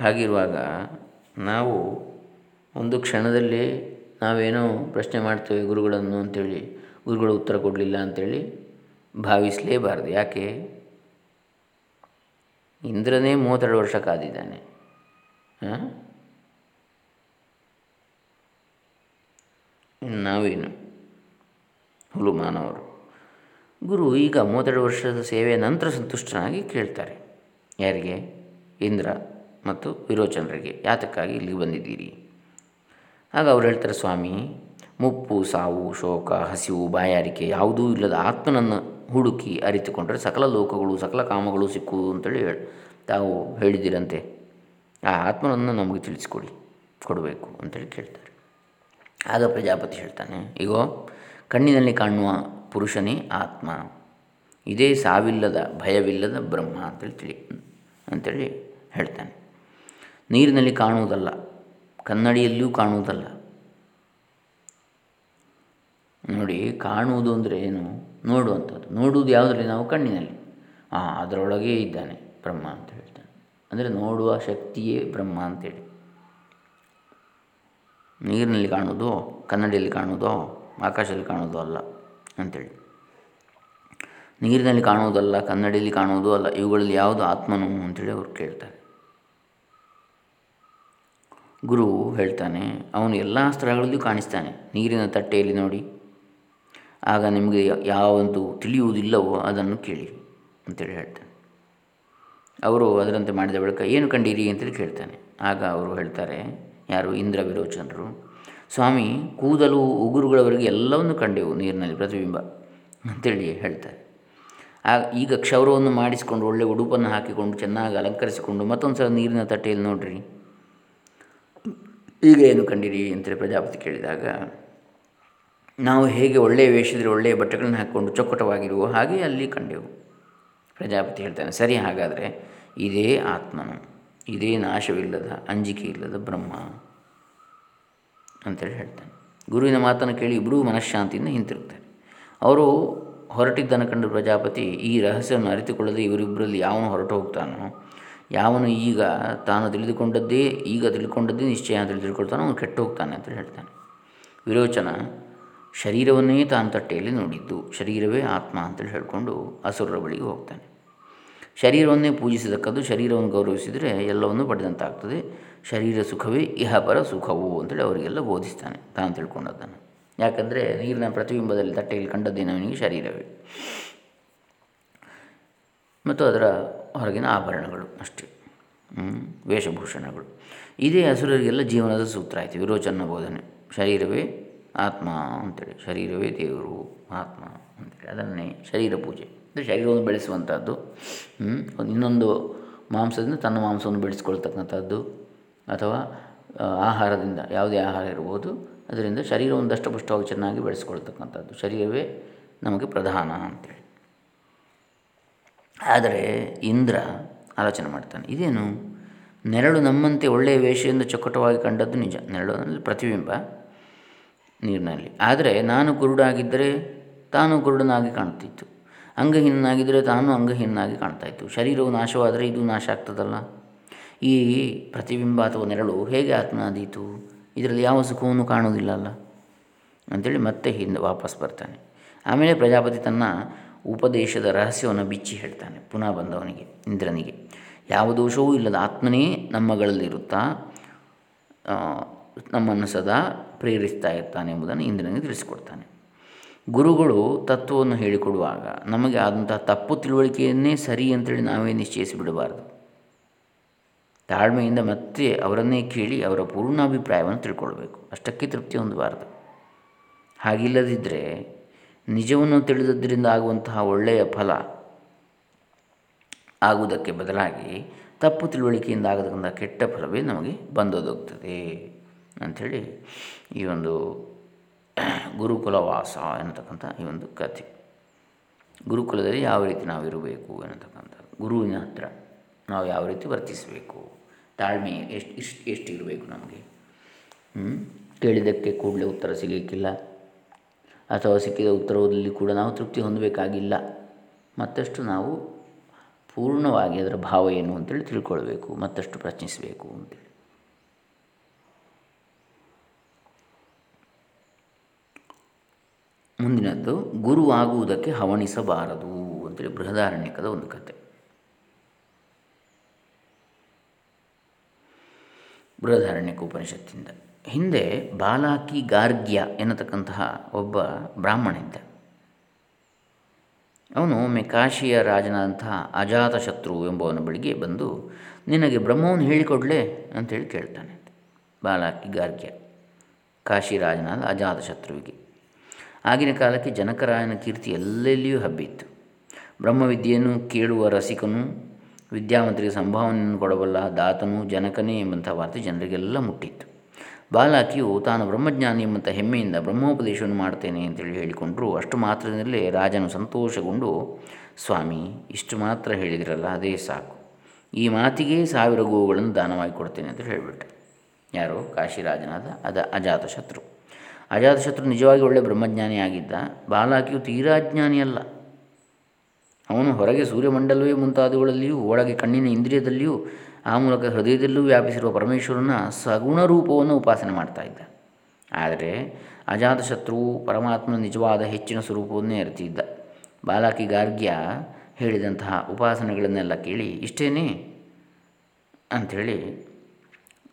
ಹಾಗಿರುವಾಗ ನಾವು ಒಂದು ಕ್ಷಣದಲ್ಲಿ ನಾವೇನೋ ಪ್ರಶ್ನೆ ಮಾಡ್ತೇವೆ ಗುರುಗಳನ್ನು ಅಂಥೇಳಿ ಗುರುಗಳು ಉತ್ತರ ಕೊಡಲಿಲ್ಲ ಅಂಥೇಳಿ ಭಾವಿಸಲೇಬಾರ್ದು. ಯಾಕೆ? ಇಂದ್ರನೇ ಮೂವತ್ತೆರಡು ವರ್ಷ ಕಾದಿದ್ದಾನೆ. ನಾವೇನು? ಹುಲು ಮಾನವರು. ಗುರು ಈಗ ಮೂವತ್ತೆರಡು ವರ್ಷದ ಸೇವೆಯ ನಂತರ ಸಂತುಷ್ಟನಾಗಿ ಕೇಳ್ತಾರೆ. ಯಾರಿಗೆ? ಇಂದ್ರ. ಮತ್ತು ವಿರೋಚನರಿಗೆ ಯಾತಕ್ಕಾಗಿ ಇಲ್ಲಿಗೆ ಬಂದಿದ್ದೀರಿ? ಆಗ ಅವ್ರು ಹೇಳ್ತಾರೆ, ಸ್ವಾಮಿ, ಮುಪ್ಪು, ಸಾವು, ಶೋಕ, ಹಸಿವು, ಬಾಯಾರಿಕೆ ಯಾವುದೂ ಇಲ್ಲದ ಆತ್ಮನನ್ನು ಹುಡುಕಿ ಅರಿತುಕೊಂಡರೆ ಸಕಲ ಲೋಕಗಳು, ಸಕಲ ಕಾಮಗಳು ಸಿಕ್ಕುವುದು ಅಂತೇಳಿ ಹೇಳಿ, ತಾವು ಹೇಳಿದಿರಂತೆ ಆ ಆತ್ಮನನ್ನು ನಮಗೆ ತಿಳಿಸ್ಕೊಡಿ, ಕೊಡಬೇಕು ಅಂತೇಳಿ ಕೇಳ್ತಾರೆ. ಆಗ ಪ್ರಜಾಪತಿ ಹೇಳ್ತಾನೆ ಈಗೋ ಕಣ್ಣಿನಲ್ಲಿ ಕಾಣುವ ಪುರುಷನೇ ಆತ್ಮ. ಇದೇ ಸಾವಿಲ್ಲದ ಭಯವಿಲ್ಲದ ಬ್ರಹ್ಮ ಅಂತೇಳಿ ತಿಳಿ, ಅಂತೇಳಿ ಹೇಳ್ತಾನೆ. ನೀರಿನಲ್ಲಿ ಕಾಣುವುದಲ್ಲ, ಕನ್ನಡಿಯಲ್ಲಿಯೂ ಕಾಣುವುದಲ್ಲ. ನೋಡಿ, ಕಾಣುವುದು ಅಂದರೆ ಏನು? ನೋಡುವಂಥದ್ದು. ನೋಡುವುದು ಯಾವುದರಲ್ಲಿ? ನಾವು ಕಣ್ಣಿನಲ್ಲಿ. ಆ, ಅದರೊಳಗೆ ಇದ್ದಾನೆ ಬ್ರಹ್ಮ ಅಂತ ಹೇಳ್ತಾನೆ. ಅಂದರೆ ನೋಡುವ ಶಕ್ತಿಯೇ ಬ್ರಹ್ಮ ಅಂತೇಳಿ. ನೀರಿನಲ್ಲಿ ಕಾಣುವುದು, ಕನ್ನಡಿಯಲ್ಲಿ ಕಾಣುವುದೋ, ಆಕಾಶದಲ್ಲಿ ಕಾಣುವುದೋ ಅಲ್ಲ ಅಂಥೇಳಿ ನೀರಿನಲ್ಲಿ ಕಾಣುವುದಲ್ಲ, ಕನ್ನಡಿಯಲ್ಲಿ ಕಾಣುವುದು ಅಲ್ಲ, ಇವುಗಳಲ್ಲಿ ಯಾವುದು ಆತ್ಮನು ಅಂತೇಳಿ ಅವರು ಕೇಳ್ತಾರೆ. ಗುರು ಹೇಳ್ತಾನೆ, ಅವನು ಎಲ್ಲ ಸ್ಥಳಗಳಲ್ಲಿಯೂ ಕಾಣಿಸ್ತಾನೆ. ನೀರಿನ ತಟ್ಟೆಯಲ್ಲಿ ನೋಡಿ. ಆಗ ನಿಮಗೆ ಯಾವೊಂದು ತಿಳಿಯುವುದಿಲ್ಲವೋ ಅದನ್ನು ಕೇಳಿ ಅಂತೇಳಿ ಹೇಳ್ತಾನೆ. ಅವರು ಅದರಂತೆ ಮಾಡಿದ ಬಳಿಕ, ಏನು ಕಂಡೀರಿ? ಅಂತೇಳಿ ಕೇಳ್ತಾನೆ. ಆಗ ಅವರು ಹೇಳ್ತಾರೆ, ಯಾರು? ಇಂದ್ರ ವಿರೋಚನರು. ಸ್ವಾಮಿ, ಕೂದಲು ಉಗುರುಗಳವರೆಗೆ ಎಲ್ಲವನ್ನು ಕಂಡೆವು, ನೀರಿನಲ್ಲಿ ಪ್ರತಿಬಿಂಬ ಅಂತೇಳಿ ಹೇಳ್ತಾರೆ. ಆಗ ಈಗ ಕ್ಷೌರವನ್ನು ಮಾಡಿಸಿಕೊಂಡು ಒಳ್ಳೆಯ ಉಡುಪನ್ನು ಹಾಕಿಕೊಂಡು ಚೆನ್ನಾಗಿ ಅಲಂಕರಿಸಿಕೊಂಡು ಮತ್ತೊಂದು ಸಲ ನೀರಿನ ತಟ್ಟೆಯಲ್ಲಿ ನೋಡ್ರಿ. ಈಗ ಏನು ಕಂಡಿರಿ ಅಂತೇಳಿ ಪ್ರಜಾಪತಿ ಕೇಳಿದಾಗ, ನಾವು ಹೇಗೆ ಒಳ್ಳೆಯ ವೇಷದಲ್ಲಿ ಒಳ್ಳೆಯ ಬಟ್ಟೆಗಳನ್ನು ಹಾಕ್ಕೊಂಡು ಚೊಕ್ಕಟವಾಗಿರುವ ಹಾಗೆ ಅಲ್ಲಿ ಕಂಡೆವು. ಪ್ರಜಾಪತಿ ಹೇಳ್ತಾನೆ, ಸರಿ ಹಾಗಾದರೆ ಇದೇ ಆತ್ಮನು, ಇದೇ ನಾಶವಿಲ್ಲದ, ಅಂಜಿಕೆ ಇಲ್ಲದ ಬ್ರಹ್ಮ ಅಂತೇಳಿ ಹೇಳ್ತಾನೆ. ಗುರುವಿನ ಮಾತನ್ನು ಕೇಳಿ ಇಬ್ಬರೂ ಮನಃಶಾಂತಿಯಿಂದ ಹಿಂತಿರುಗ್ತಾರೆ. ಅವರು ಹೊರಟಿದ್ದನ್ನು ಕಂಡು ಪ್ರಜಾಪತಿ ಈ ರಹಸ್ಯವನ್ನು ಅರಿತುಕೊಳ್ಳದೆ ಇವರಿಬ್ಬರಲ್ಲಿ ಯಾವನು ಹೊರಟು ಹೋಗ್ತಾನೋ ಯಾವನು ಈಗ ತಾನು ತಿಳಿದುಕೊಂಡದ್ದೇ, ಈಗ ತಿಳ್ಕೊಂಡದ್ದೇ ನಿಶ್ಚಯ ಅಂತ ತಿಳ್ಕೊಳ್ತಾನೆ ಅವನು ಕೆಟ್ಟು ಹೋಗ್ತಾನೆ ಅಂತ ಹೇಳ್ತಾನೆ. ವಿರೋಚನ, ಶರೀರವನ್ನೇ ತಾನು ತಟ್ಟೆಯಲ್ಲಿ ನೋಡಿದ್ದು, ಶರೀರವೇ ಆತ್ಮ ಅಂತೇಳಿ ಹೇಳಿಕೊಂಡು ಅಸುರರ ಬಳಿಗೆ ಹೋಗ್ತಾನೆ. ಶರೀರವನ್ನೇ ಪೂಜಿಸತಕ್ಕದ್ದು ಶರೀರವನ್ನು ಗೌರವಿಸಿದರೆ ಎಲ್ಲವನ್ನು ಪಡೆದಂತಾಗ್ತದೆ. ಶರೀರ ಸುಖವೇ ಇಹಪರ ಸುಖವು ಅಂತೇಳಿ ಅವರಿಗೆಲ್ಲ ಬೋಧಿಸ್ತಾನೆ, ತಾನು ತಿಳ್ಕೊಂಡದ್ದನ್ನು. ಯಾಕಂದರೆ ನೀರಿನ ಪ್ರತಿಬಿಂಬದಲ್ಲಿ ತಟ್ಟೆಯಲ್ಲಿ ಕಂಡದ್ದೇನವನಿಗೆ ಶರೀರವೇ. ಮತ್ತು ಅದರ ಹೊರಗಿನ ಆಭರಣಗಳು ಅಷ್ಟೇ. ವೇಷಭೂಷಣಗಳು. ಇದೇ ಹಸುರರಿಗೆಲ್ಲ ಜೀವನದ ಸೂತ್ರ ಆಯಿತು, ವಿರೋಚನ ಬೋಧನೆ. ಶರೀರವೇ ಆತ್ಮ ಅಂತೇಳಿ, ಶರೀರವೇ ದೇವರು ಆತ್ಮ ಅಂತೇಳಿ, ಅದನ್ನೇ ಶರೀರ ಪೂಜೆ. ಅಂದರೆ ಶರೀರವನ್ನು ಬೆಳೆಸುವಂಥದ್ದು ಇನ್ನೊಂದು ಮಾಂಸದಿಂದ ತನ್ನ ಮಾಂಸವನ್ನು ಬೆಳೆಸ್ಕೊಳ್ತಕ್ಕಂಥದ್ದು, ಅಥವಾ ಆಹಾರದಿಂದ ಯಾವುದೇ ಆಹಾರ ಇರ್ಬೋದು ಅದರಿಂದ ಶರೀರವನ್ನು ದಷ್ಟಪುಷ್ಟವಾಗಿ ಚೆನ್ನಾಗಿ ಬೆಳೆಸ್ಕೊಳ್ತಕ್ಕಂಥದ್ದು. ಶರೀರವೇ ನಮಗೆ ಪ್ರಧಾನ ಅಂತೇಳಿ. ಆದರೆ ಇಂದ್ರ ಆಲೋಚನೆ ಮಾಡ್ತಾನೆ, ಇದೇನು? ನೆರಳು ನಮ್ಮಂತೆ ಒಳ್ಳೆಯ ವೇಷದಿಂದ ಚೊಕ್ಕಟವಾಗಿ ಕಂಡದ್ದು ನಿಜ. ನೆರಳು ಪ್ರತಿಬಿಂಬ ನೀರಿನಲ್ಲಿ. ಆದರೆ ನಾನು ಕುರುಡಾಗಿದ್ದರೆ ತಾನು ಕುರುಡನಾಗಿ ಕಾಣ್ತಿತ್ತು. ಅಂಗಹೀನಾಗಿದ್ದರೆ ತಾನು ಅಂಗಹೀನಾಗಿ ಕಾಣ್ತಾಯಿತ್ತು. ಶರೀರವು ನಾಶವಾದರೆ ಇದು ನಾಶ ಆಗ್ತದಲ್ಲ? ಈ ಪ್ರತಿಬಿಂಬ ಅಥವಾ ನೆರಳು ಹೇಗೆ ಆತ್ಮನಾದೀತು? ಇದರಲ್ಲಿ ಯಾವ ಸುಖವನ್ನು ಕಾಣುವುದಿಲ್ಲ ಅಲ್ಲ? ಅಂಥೇಳಿ ಮತ್ತೆ ಹಿಂದೆ ವಾಪಸ್ ಬರ್ತಾನೆ. ಆಮೇಲೆ ಪ್ರಜಾಪತಿ ತನ್ನ ಉಪದೇಶದ ರಹಸ್ಯವನ್ನು ಬಿಚ್ಚಿ ಹೇಳ್ತಾನೆ. ಪುನಃ ಬಂದವನಿಗೆ, ಇಂದ್ರನಿಗೆ. ಯಾವ ದೋಷವೂ ಇಲ್ಲದ ಆತ್ಮನೇ ನಮ್ಮಗಳಲ್ಲಿರುತ್ತಾ ನಮ್ಮನ್ನು ಸದಾ ಪ್ರೇರಿಸ್ತಾ ಇರ್ತಾನೆ ಎಂಬುದನ್ನು ಇಂದ್ರನಿಗೆ ತಿಳಿಸಿಕೊಡ್ತಾನೆ. ಗುರುಗಳು ತತ್ವವನ್ನು ಹೇಳಿಕೊಡುವಾಗ ನಮಗೆ ಆದಂತಹ ತಪ್ಪು ತಿಳುವಳಿಕೆಯನ್ನೇ ಸರಿ ಅಂತೇಳಿ ನಾವೇ ನಿಶ್ಚಯಿಸಿ ಬಿಡಬಾರ್ದು. ತಾಳ್ಮೆಯಿಂದ ಮತ್ತೆ ಅವರನ್ನೇ ಕೇಳಿ ಅವರ ಪೂರ್ಣಾಭಿಪ್ರಾಯವನ್ನು ತಿಳ್ಕೊಳ್ಬೇಕು. ಅಷ್ಟಕ್ಕೆ ತೃಪ್ತಿ ಹೊಂದಬಾರದು. ಹಾಗಿಲ್ಲದಿದ್ದರೆ ನಿಜವನ್ನು ತಿಳಿದದ್ದರಿಂದ ಆಗುವಂತಹ ಒಳ್ಳೆಯ ಫಲ ಆಗುವುದಕ್ಕೆ ಬದಲಾಗಿ ತಪ್ಪು ತಿಳುವಳಿಕೆಯಿಂದ ಆಗತಕ್ಕಂಥ ಕೆಟ್ಟ ಫಲವೇ ನಮಗೆ ಬಂದೋದೋಗ್ತದೆ ಅಂಥೇಳಿ ಈ ಒಂದು ಗುರುಕುಲವಾಸ ಎನ್ನತಕ್ಕಂಥ ಈ ಒಂದು ಕಥೆ. ಗುರುಕುಲದಲ್ಲಿ ಯಾವ ರೀತಿ ನಾವು ಇರಬೇಕು ಎನ್ನತಕ್ಕಂಥ, ಗುರುವಿನ ಹತ್ರ ನಾವು ಯಾವ ರೀತಿ ವರ್ತಿಸಬೇಕು, ತಾಳ್ಮೆ ಎಷ್ಟು, ಇಷ್ಟು ಎಷ್ಟು ಇರಬೇಕು ನಮಗೆ ಕೇಳಿದ್ದಕ್ಕೆ ಕೂಡಲೇ ಉತ್ತರ ಸಿಗಲಿಕ್ಕಿಲ್ಲ. ಅಥವಾ ಸಿಕ್ಕಿದ ಉತ್ತರದಲ್ಲಿ ಕೂಡ ನಾವು ತೃಪ್ತಿ ಹೊಂದಬೇಕಾಗಿಲ್ಲ. ಮತ್ತಷ್ಟು ನಾವು ಪೂರ್ಣವಾಗಿ ಅದರ ಭಾವ ಏನು ಅಂತೇಳಿ ತಿಳ್ಕೊಳ್ಬೇಕು, ಮತ್ತಷ್ಟು ಪ್ರಶ್ನಿಸಬೇಕು ಅಂತೇಳಿ. ಮುಂದಿನದ್ದು ಗುರು ಆಗುವುದಕ್ಕೆ ಹವಣಿಸಬಾರದು ಅಂತೇಳಿ ಬೃಹದಾರಣ್ಯಕದ ಒಂದು ಕತೆ. ಬೃಹದಾರಣ್ಯಕ ಉಪನಿಷತ್ತಿಂದ. ಹಿಂದೆ ಬಾಲಾಕಿ ಗಾರ್ಗ್ಯ ಎನ್ನತಕ್ಕಂತಹ ಒಬ್ಬ ಬ್ರಾಹ್ಮಣ ಇದ್ದ. ಅವನು ಒಮ್ಮೆ ಕಾಶಿಯ ರಾಜನಾದಂತಹ ಅಜಾತಶತ್ರು ಎಂಬುವನ ಬಳಿಗೆ ಬಂದು, ನಿನಗೆ ಬ್ರಹ್ಮವನ್ನು ಹೇಳಿಕೊಡ್ಲೆ? ಅಂತೇಳಿ ಕೇಳ್ತಾನೆ ಬಾಲಾಕಿ ಗಾರ್ಗ್ಯ, ಕಾಶಿ ರಾಜನಾದ ಅಜಾತಶತ್ರುವಿಗೆ. ಆಗಿನ ಕಾಲಕ್ಕೆ ಜನಕರಾಯನ ಕೀರ್ತಿ ಎಲ್ಲೆಲ್ಲಿಯೂ ಹಬ್ಬಿತ್ತು. ಬ್ರಹ್ಮವಿದ್ಯೆಯನ್ನು ಕೇಳುವ ರಸಿಕನು, ವಿದ್ಯಾವಂತರಿಗೆ ಸಂಭಾವನೆಯನ್ನು ಕೊಡಬಲ್ಲ ದಾತನು ಜನಕನೇ ಎಂಬಂಥ ವಾರ್ತೆ ಜನರಿಗೆಲ್ಲ ಮುಟ್ಟಿತ್ತು. ಬಾಲಾಕಿಯು ತಾನು ಬ್ರಹ್ಮಜ್ಞಾನಿ ಎಂಬಂಥ ಹೆಮ್ಮೆಯಿಂದ ಬ್ರಹ್ಮೋಪದೇಶವನ್ನು ಮಾಡ್ತೇನೆ ಅಂತೇಳಿ ಹೇಳಿಕೊಂಡರು. ಅಷ್ಟು ಮಾತ್ರದಿಂದಲೇ ರಾಜನು ಸಂತೋಷಗೊಂಡು, ಸ್ವಾಮಿ, ಇಷ್ಟು ಮಾತ್ರ ಹೇಳಿದಿರಲ್ಲ, ಅದೇ ಸಾಕು. ಈ ಮಾತಿಗೆ ಸಾವಿರ ಗೋವುಗಳನ್ನು ದಾನವಾಗಿ ಕೊಡ್ತೇನೆ ಅಂತ ಹೇಳಿಬಿಟ್ಟೆ ಯಾರು? ಕಾಶಿರಾಜನಾದ ಅದ ಅಜಾತಶತ್ರು. ಅಜಾತಶತ್ರು ನಿಜವಾಗಿ ಒಳ್ಳೆಯ ಬ್ರಹ್ಮಜ್ಞಾನಿ ಆಗಿದ್ದ ಬಾಲಾಕಿಯು ತೀರಾಜ್ಞಾನಿ ಅಲ್ಲ ಅವನು ಹೊರಗೆ ಸೂರ್ಯಮಂಡಲವೇ ಮುಂತಾದವುಗಳಲ್ಲಿಯೂ, ಒಳಗೆ ಕಣ್ಣಿನ ಇಂದ್ರಿಯದಲ್ಲಿಯೂ, ಆ ಮೂಲಕ ಹೃದಯದಲ್ಲೂ ವ್ಯಾಪಿಸಿರುವ ಪರಮೇಶ್ವರನ ಸಗುಣ ರೂಪವನ್ನು ಉಪಾಸನೆ ಮಾಡ್ತಾ ಇದ್ದ. ಆದರೆ ಅಜಾತಶತ್ರುವು ಪರಮಾತ್ಮನ ನಿಜವಾದ ಹೆಚ್ಚಿನ ಸ್ವರೂಪವನ್ನೇ ಅರಿತಿದ್ದ. ಬಾಲಾಕಿ ಗಾರ್ಗ್ಯ ಹೇಳಿದಂತಹ ಉಪಾಸನೆಗಳನ್ನೆಲ್ಲ ಕೇಳಿ, ಇಷ್ಟೇನೇ? ಅಂಥೇಳಿ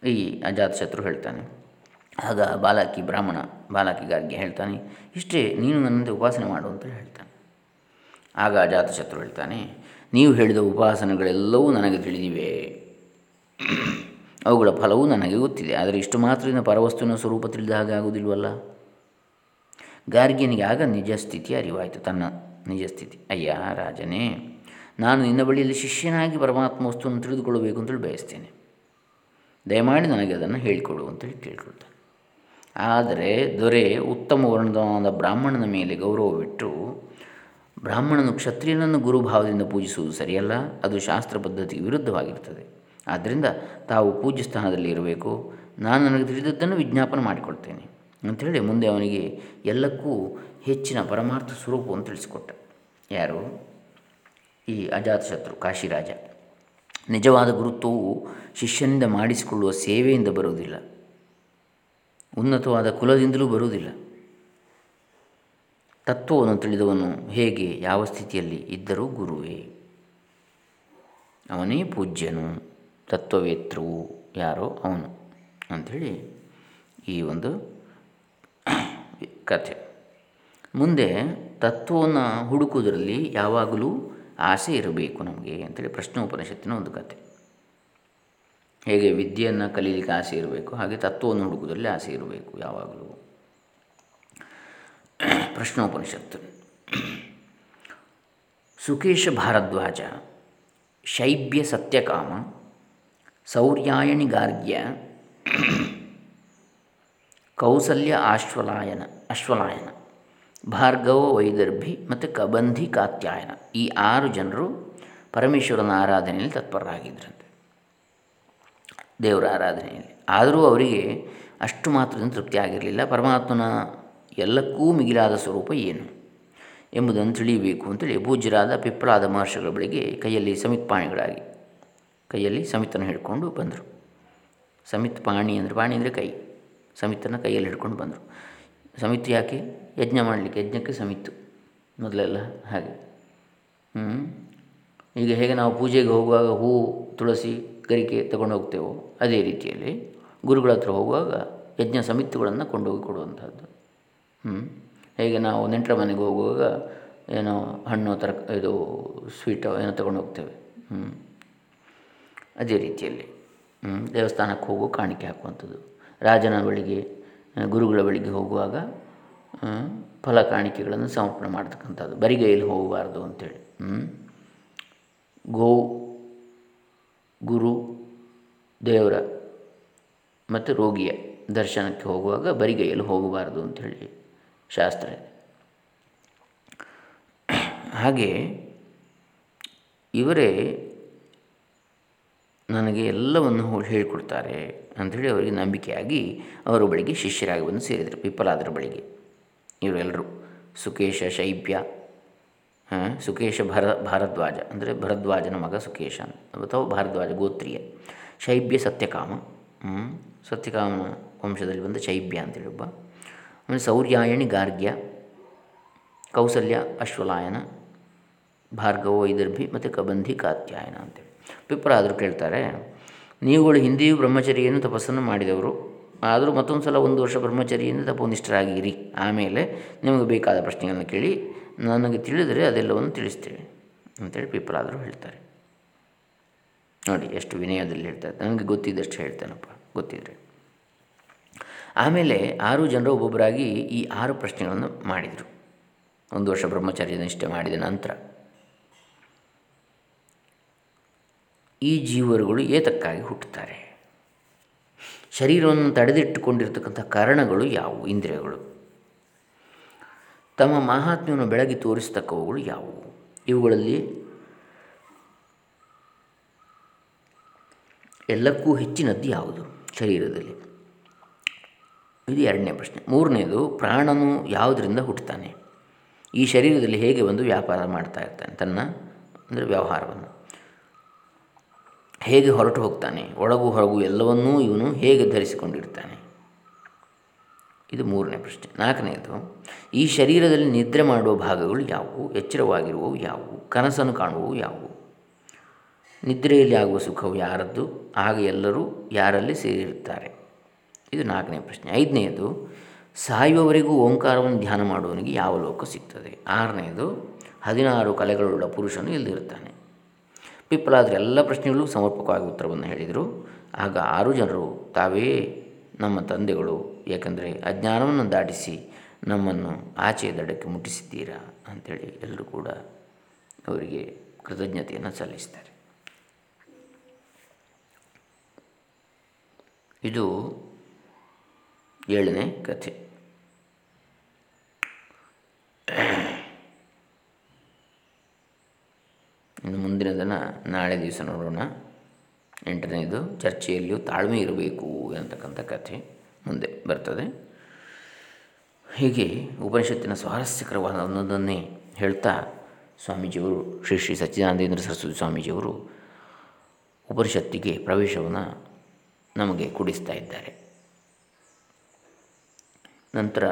ಈ ಅಜಾತಶತ್ರು ಹೇಳ್ತಾನೆ. ಆಗ ಬಾಲಾಕಿ ಬ್ರಾಹ್ಮಣ, ಬಾಲಾಕಿ ಗಾರ್ಗ್ಯ ಹೇಳ್ತಾನೆ, ಇಷ್ಟೇ, ನೀನು ನನ್ನಂತೆ ಉಪಾಸನೆ ಮಾಡು ಅಂತ ಹೇಳ್ತಾನೆ. ಆಗ ಅಜಾತಶತ್ರು ಹೇಳ್ತಾನೆ, ನೀವು ಹೇಳಿದ ಉಪಾಸನೆಗಳೆಲ್ಲವೂ ನನಗೆ ತಿಳಿದಿವೆ. ಅವುಗಳ ಫಲವೂ ನನಗೆ ಗೊತ್ತಿದೆ. ಆದರೆ ಇಷ್ಟು ಮಾತ್ರದಿಂದ ಪರವಸ್ತುವಿನ ಸ್ವರೂಪ ತಿಳಿದ ಹಾಗೆ ಆಗುವುದಿಲ್ವಲ್ಲ? ಗಾರ್ಗಿಯನಿಗೆ ಆಗ ನಿಜ ಸ್ಥಿತಿ ಅರಿವಾಯಿತು. ತನ್ನ ನಿಜ ಸ್ಥಿತಿ, ಅಯ್ಯ ರಾಜನೇ, ನಾನು ನಿನ್ನ ಬಳಿಯಲ್ಲಿ ಶಿಷ್ಯನಾಗಿ ಪರಮಾತ್ಮ ವಸ್ತುವನ್ನು ತಿಳಿದುಕೊಳ್ಳಬೇಕು ಅಂತೇಳಿ ಬಯಸ್ತೇನೆ. ದಯಮಾಡಿ ನನಗೆ ಅದನ್ನು ಹೇಳಿಕೊಡು ಅಂತೇಳಿ ಕೇಳ್ಕೊಳ್ತಾನೆ. ಆದರೆ ದೊರೆ ಉತ್ತಮ ವರ್ಣದವಾದ ಬ್ರಾಹ್ಮಣನ ಮೇಲೆ ಗೌರವವಿಟ್ಟು ಬ್ರಾಹ್ಮಣನು ಕ್ಷತ್ರಿಯನನ್ನು ಗುರುಭಾವದಿಂದ ಪೂಜಿಸುವುದು ಸರಿಯಲ್ಲ, ಅದು ಶಾಸ್ತ್ರ ಪದ್ಧತಿಗೆ ವಿರುದ್ಧವಾಗಿರ್ತದೆ. ಆದ್ದರಿಂದ ತಾವು ಪೂಜ್ಯ ಸ್ಥಾನದಲ್ಲಿ ಇರಬೇಕು. ನಾನು ನನಗೆ ತಿಳಿದದ್ದನ್ನು ವಿಜ್ಞಾಪನೆ ಮಾಡಿಕೊಡ್ತೇನೆ. ಅಂಥೇಳಿ ಮುಂದೆ ಅವನಿಗೆ ಎಲ್ಲಕ್ಕೂ ಹೆಚ್ಚಿನ ಪರಮಾರ್ಥ ಸ್ವರೂಪವನ್ನು ತಿಳಿಸಿಕೊಟ್ಟ. ಯಾರು? ಈ ಅಜಾತಶತ್ರು ಕಾಶಿರಾಜ. ನಿಜವಾದ ಗುರುತ್ವವು ಶಿಷ್ಯನಿಂದ ಮಾಡಿಸಿಕೊಳ್ಳುವ ಸೇವೆಯಿಂದ ಬರುವುದಿಲ್ಲ. ಉನ್ನತವಾದ ಕುಲದಿಂದಲೂ ಬರುವುದಿಲ್ಲ. ತತ್ವವನ್ನು ತಿಳಿದವನು ಹೇಗೆ ಯಾವ ಸ್ಥಿತಿಯಲ್ಲಿ ಇದ್ದರೂ ಗುರುವೇ. ಅವನೇ ಪೂಜ್ಯನು, ತತ್ವವೇತ್ರವು ಯಾರೋ ಅವನು ಅಂಥೇಳಿ ಈ ಒಂದು ಕಥೆ. ಮುಂದೆ ತತ್ವವನ್ನು ಹುಡುಕುವುದರಲ್ಲಿ ಯಾವಾಗಲೂ ಆಸೆ ಇರಬೇಕು ನಮಗೆ ಅಂತೇಳಿ ಪ್ರಶ್ನೋಪನಿಷತ್ತಿನ ಒಂದು ಕತೆ ಹೇಗೆ ವಿದ್ಯೆಯನ್ನು ಕಲೀಲಿಕ್ಕೆ ಆಸೆ ಇರಬೇಕು, ಹಾಗೆ ತತ್ವವನ್ನು ಹುಡುಕುವುದರಲ್ಲಿ ಆಸೆ ಇರಬೇಕು ಯಾವಾಗಲೂ. ಪ್ರಶ್ನೋಪನಿಷತ್ತು. ಸುಕೇಶ ಭಾರದ್ವಾಜ, ಶೈಬ್ಯ ಸತ್ಯಕಾಮ, ಸೌರ್ಯಾಯಣಿ ಗಾರ್ಗ್ಯ, ಕೌಸಲ್ಯ ಆಶ್ವಲಾಯನ, ಅಶ್ವಲಾಯನ, ಭಾರ್ಗವ ವೈದರ್ಭಿ ಮತ್ತು ಕಬಂಧಿ ಕಾತ್ಯಾಯನ ಈ ಆರು ಜನರು ಪರಮೇಶ್ವರನ ಆರಾಧನೆಯಲ್ಲಿ ತತ್ಪರರಾಗಿದ್ದರಂತೆ ದೇವರ ಆರಾಧನೆಯಲ್ಲಿ. ಆದರೂ ಅವರಿಗೆ ಅಷ್ಟು ಮಾತ್ರದಿಂದ ತೃಪ್ತಿ ಆಗಿರಲಿಲ್ಲ ಪರಮಾತ್ಮನ ಎಲ್ಲಕ್ಕೂ ಮಿಗಿಲಾದ ಸ್ವರೂಪ ಏನು ಎಂಬುದನ್ನು ತಿಳಿಯಬೇಕು ಅಂತೇಳಿ ಪೂಜ್ಯರಾದ ಪಿಪ್ಪಲಾದ ಮಹರ್ಷಿಗಳ ಬಳಿಗೆ ಕೈಯಲ್ಲಿ ಸಮಿತ್ ಪಾಣಿಗಳಾಗಿ ಕೈಯಲ್ಲಿ ಸಮಿತನ್ನು ಹಿಡ್ಕೊಂಡು ಬಂದರು. ಸಮಿತ್ ಪಾಣಿ ಅಂದರೆ ಪಾಣಿ ಅಂದರೆ ಕೈ. ಸಮಿತನ್ನು ಕೈಯಲ್ಲಿ ಹಿಡ್ಕೊಂಡು ಬಂದರು. ಸಮಿತಿ ಯಾಕೆ? ಯಜ್ಞ ಮಾಡಲಿಕ್ಕೆ, ಯಜ್ಞಕ್ಕೆ ಸಮಿತ್ತು ಮೊದಲೆಲ್ಲ ಹಾಗೆ. ಈಗ ಹೇಗೆ ನಾವು ಪೂಜೆಗೆ ಹೋಗುವಾಗ ಹೂ, ತುಳಸಿ, ಗರಿಕೆ ತಗೊಂಡು ಹೋಗ್ತೇವೋ ಅದೇ ರೀತಿಯಲ್ಲಿ ಗುರುಗಳ ಹತ್ರ ಹೋಗುವಾಗ ಯಜ್ಞ ಸಮಿತಿಗಳನ್ನು ಕೊಂಡೋಗಿ ಕೊಡುವಂಥದ್ದು ಹೇಗೆ ನಾವು ನೆಂಟರ ಮನೆಗೆ ಹೋಗುವಾಗ ಏನೋ ಹಣ್ಣು ತರ ಇದು ಸ್ವೀಟು ಏನೋ ತಗೊಂಡು ಹೋಗ್ತೇವೆ. ಅದೇ ರೀತಿಯಲ್ಲಿ ದೇವಸ್ಥಾನಕ್ಕೆ ಹೋಗೋ, ಕಾಣಿಕೆ ಹಾಕುವಂಥದ್ದು. ರಾಜನ ಬಳಿಗೆ, ಗುರುಗಳ ಬಳಿಗೆ ಹೋಗುವಾಗ ಫಲ ಕಾಣಿಕೆಗಳನ್ನು ಸಮರ್ಪಣೆ ಮಾಡ್ತಕ್ಕಂಥದ್ದು. ಬರಿಗೈಯಲ್ಲಿ ಹೋಗಬಾರ್ದು ಅಂಥೇಳಿ ಗೋ, ಗುರು, ದೇವರ ಮತ್ತು ರೋಗಿಯ ದರ್ಶನಕ್ಕೆ ಹೋಗುವಾಗ ಬರಿಗೈಯಲ್ಲಿ ಹೋಗಬಾರ್ದು ಅಂಥೇಳಿ ಶಾಸ್ತ್ರ. ಹಾಗೆ ಇವರೇ ನನಗೆ ಎಲ್ಲವನ್ನು ಹೇಳಿಕೊಡ್ತಾರೆ ಅಂಥೇಳಿ ಅವರಿಗೆ ನಂಬಿಕೆಯಾಗಿ ಅವರ ಬಳಿಗೆ ಶಿಷ್ಯರಾಗಿ ಬಂದು ಸೇರಿದರು ಪಿಪ್ಪಲಾದರ ಬಳಿಗೆ. ಇವರೆಲ್ಲರೂ ಸುಕೇಶ ಶೈಬ್ಯ ಸುಕೇಶ ಭರ, ಭಾರದ್ವಾಜ, ಅಂದರೆ ಭರದ್ವಾಜನ ಮಗ ಸುಕೇಶ ಅಥವಾ ಭಾರದ್ವಾಜ ಗೋತ್ರಿಯ. ಶೈಬ್ಯ ಸತ್ಯಕಾಮ ಸತ್ಯಕಾಮ ವಂಶದಲ್ಲಿ ಬಂದ ಶೈಬ್ಯ ಅಂತೇಳಿ ಒಬ್ಬ. ಸೌರ್ಯಾಯಣಿ ಗಾರ್ಗ್ಯ, ಕೌಸಲ್ಯ, ಅಶ್ವಲಾಯನ, ಭಾರ್ಗವೋ ಇದರ್ಭಿ ಮತ್ತು ಕಬಂಧಿ ಕಾತ್ಯಾಯನ ಅಂತೇಳಿ. ಆದರೂ ಕೇಳ್ತಾರೆ, ನೀವುಗಳು ಹಿಂದೆಯೂ ಬ್ರಹ್ಮಚರಿಯನ್ನು ತಪಸ್ಸನ್ನು ಮಾಡಿದವರು, ಆದರೂ ಮತ್ತೊಂದು ಸಲ ಒಂದು ವರ್ಷ ಬ್ರಹ್ಮಚರಿಯಿಂದ ತಪೋನಿಷ್ಠರಾಗಿರಿ. ಆಮೇಲೆ ನಿಮಗೆ ಬೇಕಾದ ಪ್ರಶ್ನೆಗಳನ್ನು ಕೇಳಿ, ನನಗೆ ತಿಳಿದರೆ ಅದೆಲ್ಲವನ್ನು ತಿಳಿಸ್ತೇವೆ ಅಂತೇಳಿ ಪಿಪ್ರಾದರು ಹೇಳ್ತಾರೆ. ನೋಡಿ, ಎಷ್ಟು ವಿನಯದಲ್ಲಿ ಹೇಳ್ತಾರೆ. ನನಗೆ ಗೊತ್ತಿದ್ದಷ್ಟು ಹೇಳ್ತಾನಪ್ಪ, ಗೊತ್ತಿದ್ರೆ. ಆಮೇಲೆ ಆರು ಜನರು ಒಬ್ಬೊಬ್ಬರಾಗಿ ಈ ಆರು ಪ್ರಶ್ನೆಗಳನ್ನು ಮಾಡಿದರು. ಒಂದು ವರ್ಷ ಬ್ರಹ್ಮಚಾರ್ಯ ನಿಷ್ಠೆ ಮಾಡಿದ ನಂತರ. ಈ ಜೀವರುಗಳು ಏತಕ್ಕಾಗಿ ಹುಟ್ಟುತ್ತಾರೆ? ಶರೀರವನ್ನು ತಡೆದಿಟ್ಟುಕೊಂಡಿರ್ತಕ್ಕಂಥ ಕಾರಣಗಳು ಯಾವುವು? ಇಂದ್ರಿಯಗಳು. ತಮ್ಮ ಮಹಾತ್ಮ್ಯವನ್ನು ಬೆಳಗಿ ತೋರಿಸ್ತಕ್ಕವುಗಳು ಯಾವುವು? ಇವುಗಳಲ್ಲಿ ಎಲ್ಲಕ್ಕೂ ಹೆಚ್ಚಿನದ್ದು ಯಾವುದು? ಶರೀರದಲ್ಲಿ. ಇದು ಎರಡನೇ ಪ್ರಶ್ನೆ. ಮೂರನೇದು, ಪ್ರಾಣನು ಯಾವುದರಿಂದ ಹುಟ್ಟುತ್ತಾನೆ? ಈ ಶರೀರದಲ್ಲಿ ಹೇಗೆ ಒಂದು ವ್ಯಾಪಾರ ಮಾಡ್ತಾ ಇರ್ತಾನೆ? ತನ್ನ, ಅಂದರೆ ವ್ಯವಹಾರವನ್ನು. ಹೇಗೆ ಹೊರಟು ಹೋಗ್ತಾನೆ? ಒಳಗು ಹೊರಗು ಎಲ್ಲವನ್ನೂ ಇವನು ಹೇಗೆ ಧರಿಸಿಕೊಂಡಿರ್ತಾನೆ? ಇದು ಮೂರನೇ ಪ್ರಶ್ನೆ. ನಾಲ್ಕನೇದು, ಈ ಶರೀರದಲ್ಲಿ ನಿದ್ರೆ ಮಾಡುವ ಭಾಗಗಳು ಯಾವುವು? ಎಚ್ಚರವಾಗಿರುವವು ಯಾವುವು? ಕನಸನ್ನು ಕಾಣುವವು ಯಾವುವು? ನಿದ್ರೆಯಲ್ಲಿ ಆಗುವ ಸುಖವು ಯಾರದ್ದು? ಆಗ ಎಲ್ಲರೂ ಯಾರಲ್ಲಿ ಸೇರಿರುತ್ತಾರೆ? ಇದು ನಾಲ್ಕನೇ ಪ್ರಶ್ನೆ. ಐದನೆಯದು ಸಾಯುವವರೆಗೂ ಓಂಕಾರವನ್ನು ಧ್ಯಾನ ಮಾಡುವವನಿಗೆ ಯಾವ ಲೋಕ ಸಿಗ್ತದೆ? ಆರನೆಯದು ಹದಿನಾರು ಕಲೆಗಳುಳ್ಳ ಪುರುಷನು ಇಲ್ಲದಿರುತ್ತಾನೆ ಪಿಪ್ಪಲಾದರೆ ಎಲ್ಲ ಪ್ರಶ್ನೆಗಳು ಸಮರ್ಪಕವಾಗಿ ಉತ್ತರವನ್ನು ಹೇಳಿದರು. ಆಗ ಆರು ಜನರು, ತಾವೇ ನಮ್ಮ ತಂದೆಗಳು ಏಕೆಂದರೆ ಅಜ್ಞಾನವನ್ನು ದಾಟಿಸಿ ನಮ್ಮನ್ನು ಆಚೆಯ ದಡಕ್ಕೆ ಮುಟ್ಟಿಸಿದ್ದೀರಾ ಅಂಥೇಳಿ ಎಲ್ಲರೂ ಕೂಡ ಅವರಿಗೆ ಕೃತಜ್ಞತೆಯನ್ನು ಸಲ್ಲಿಸ್ತಾರೆ. ಇದು ಏಳನೇ ಕಥೆ. ಇನ್ನು ಮುಂದಿನದನ್ನು ನಾಳೆ ದಿವಸ ನೋಡೋಣ. ಎಂಟನೇದು ಚರ್ಚೆಯಲ್ಲಿಯೂ ತಾಳ್ಮೆ ಇರಬೇಕು ಅಂತಕ್ಕಂಥ ಕಥೆ ಮುಂದೆ ಬರ್ತದೆ. ಹೀಗೆ ಉಪನಿಷತ್ತಿನ ಸ್ವಾರಸ್ಯಕರವಾದ ಒಂದೊಂದನ್ನೇ ಹೇಳ್ತಾ ಸ್ವಾಮೀಜಿಯವರು ಶ್ರೀ ಶ್ರೀ ಸಚ್ಚಿದಾನಂದೇಂದ್ರ ಸರಸ್ವತಿ ಸ್ವಾಮೀಜಿಯವರು ಉಪನಿಷತ್ತಿಗೆ ಪ್ರವೇಶವನ್ನು ನಮಗೆ ಕೊಡಿಸ್ತಾ ಇದ್ದಾರೆ. ನಂತರ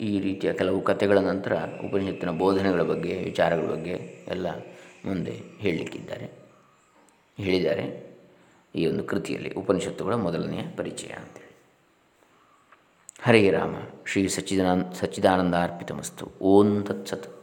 ಈ ರೀತಿಯ ಕೆಲವು ಕಥೆಗಳ ನಂತರ ಉಪನಿಷತ್ತಿನ ಬೋಧನೆಗಳ ಬಗ್ಗೆ, ವಿಚಾರಗಳ ಬಗ್ಗೆ ಎಲ್ಲ ಮುಂದೆ ಹೇಳಲಿಕ್ಕಿದ್ದಾರೆ. ಹೇಳಿದ್ದಾರೆ. ಈ ಒಂದು ಕೃತಿಯಲ್ಲಿ ಉಪನಿಷತ್ತುಗಳ ಮೊದಲನೆಯ ಪರಿಚಯ ಅಂತೇಳಿ. ಹರೇ ರಾಮ, ಶ್ರೀ ಸಚ್ಚಿದಾನಂದ ಸಚ್ಚಿದಾನಂದ ಅರ್ಪಿತಮಸ್ತು. ಓಂ ತತ್ಸತ್.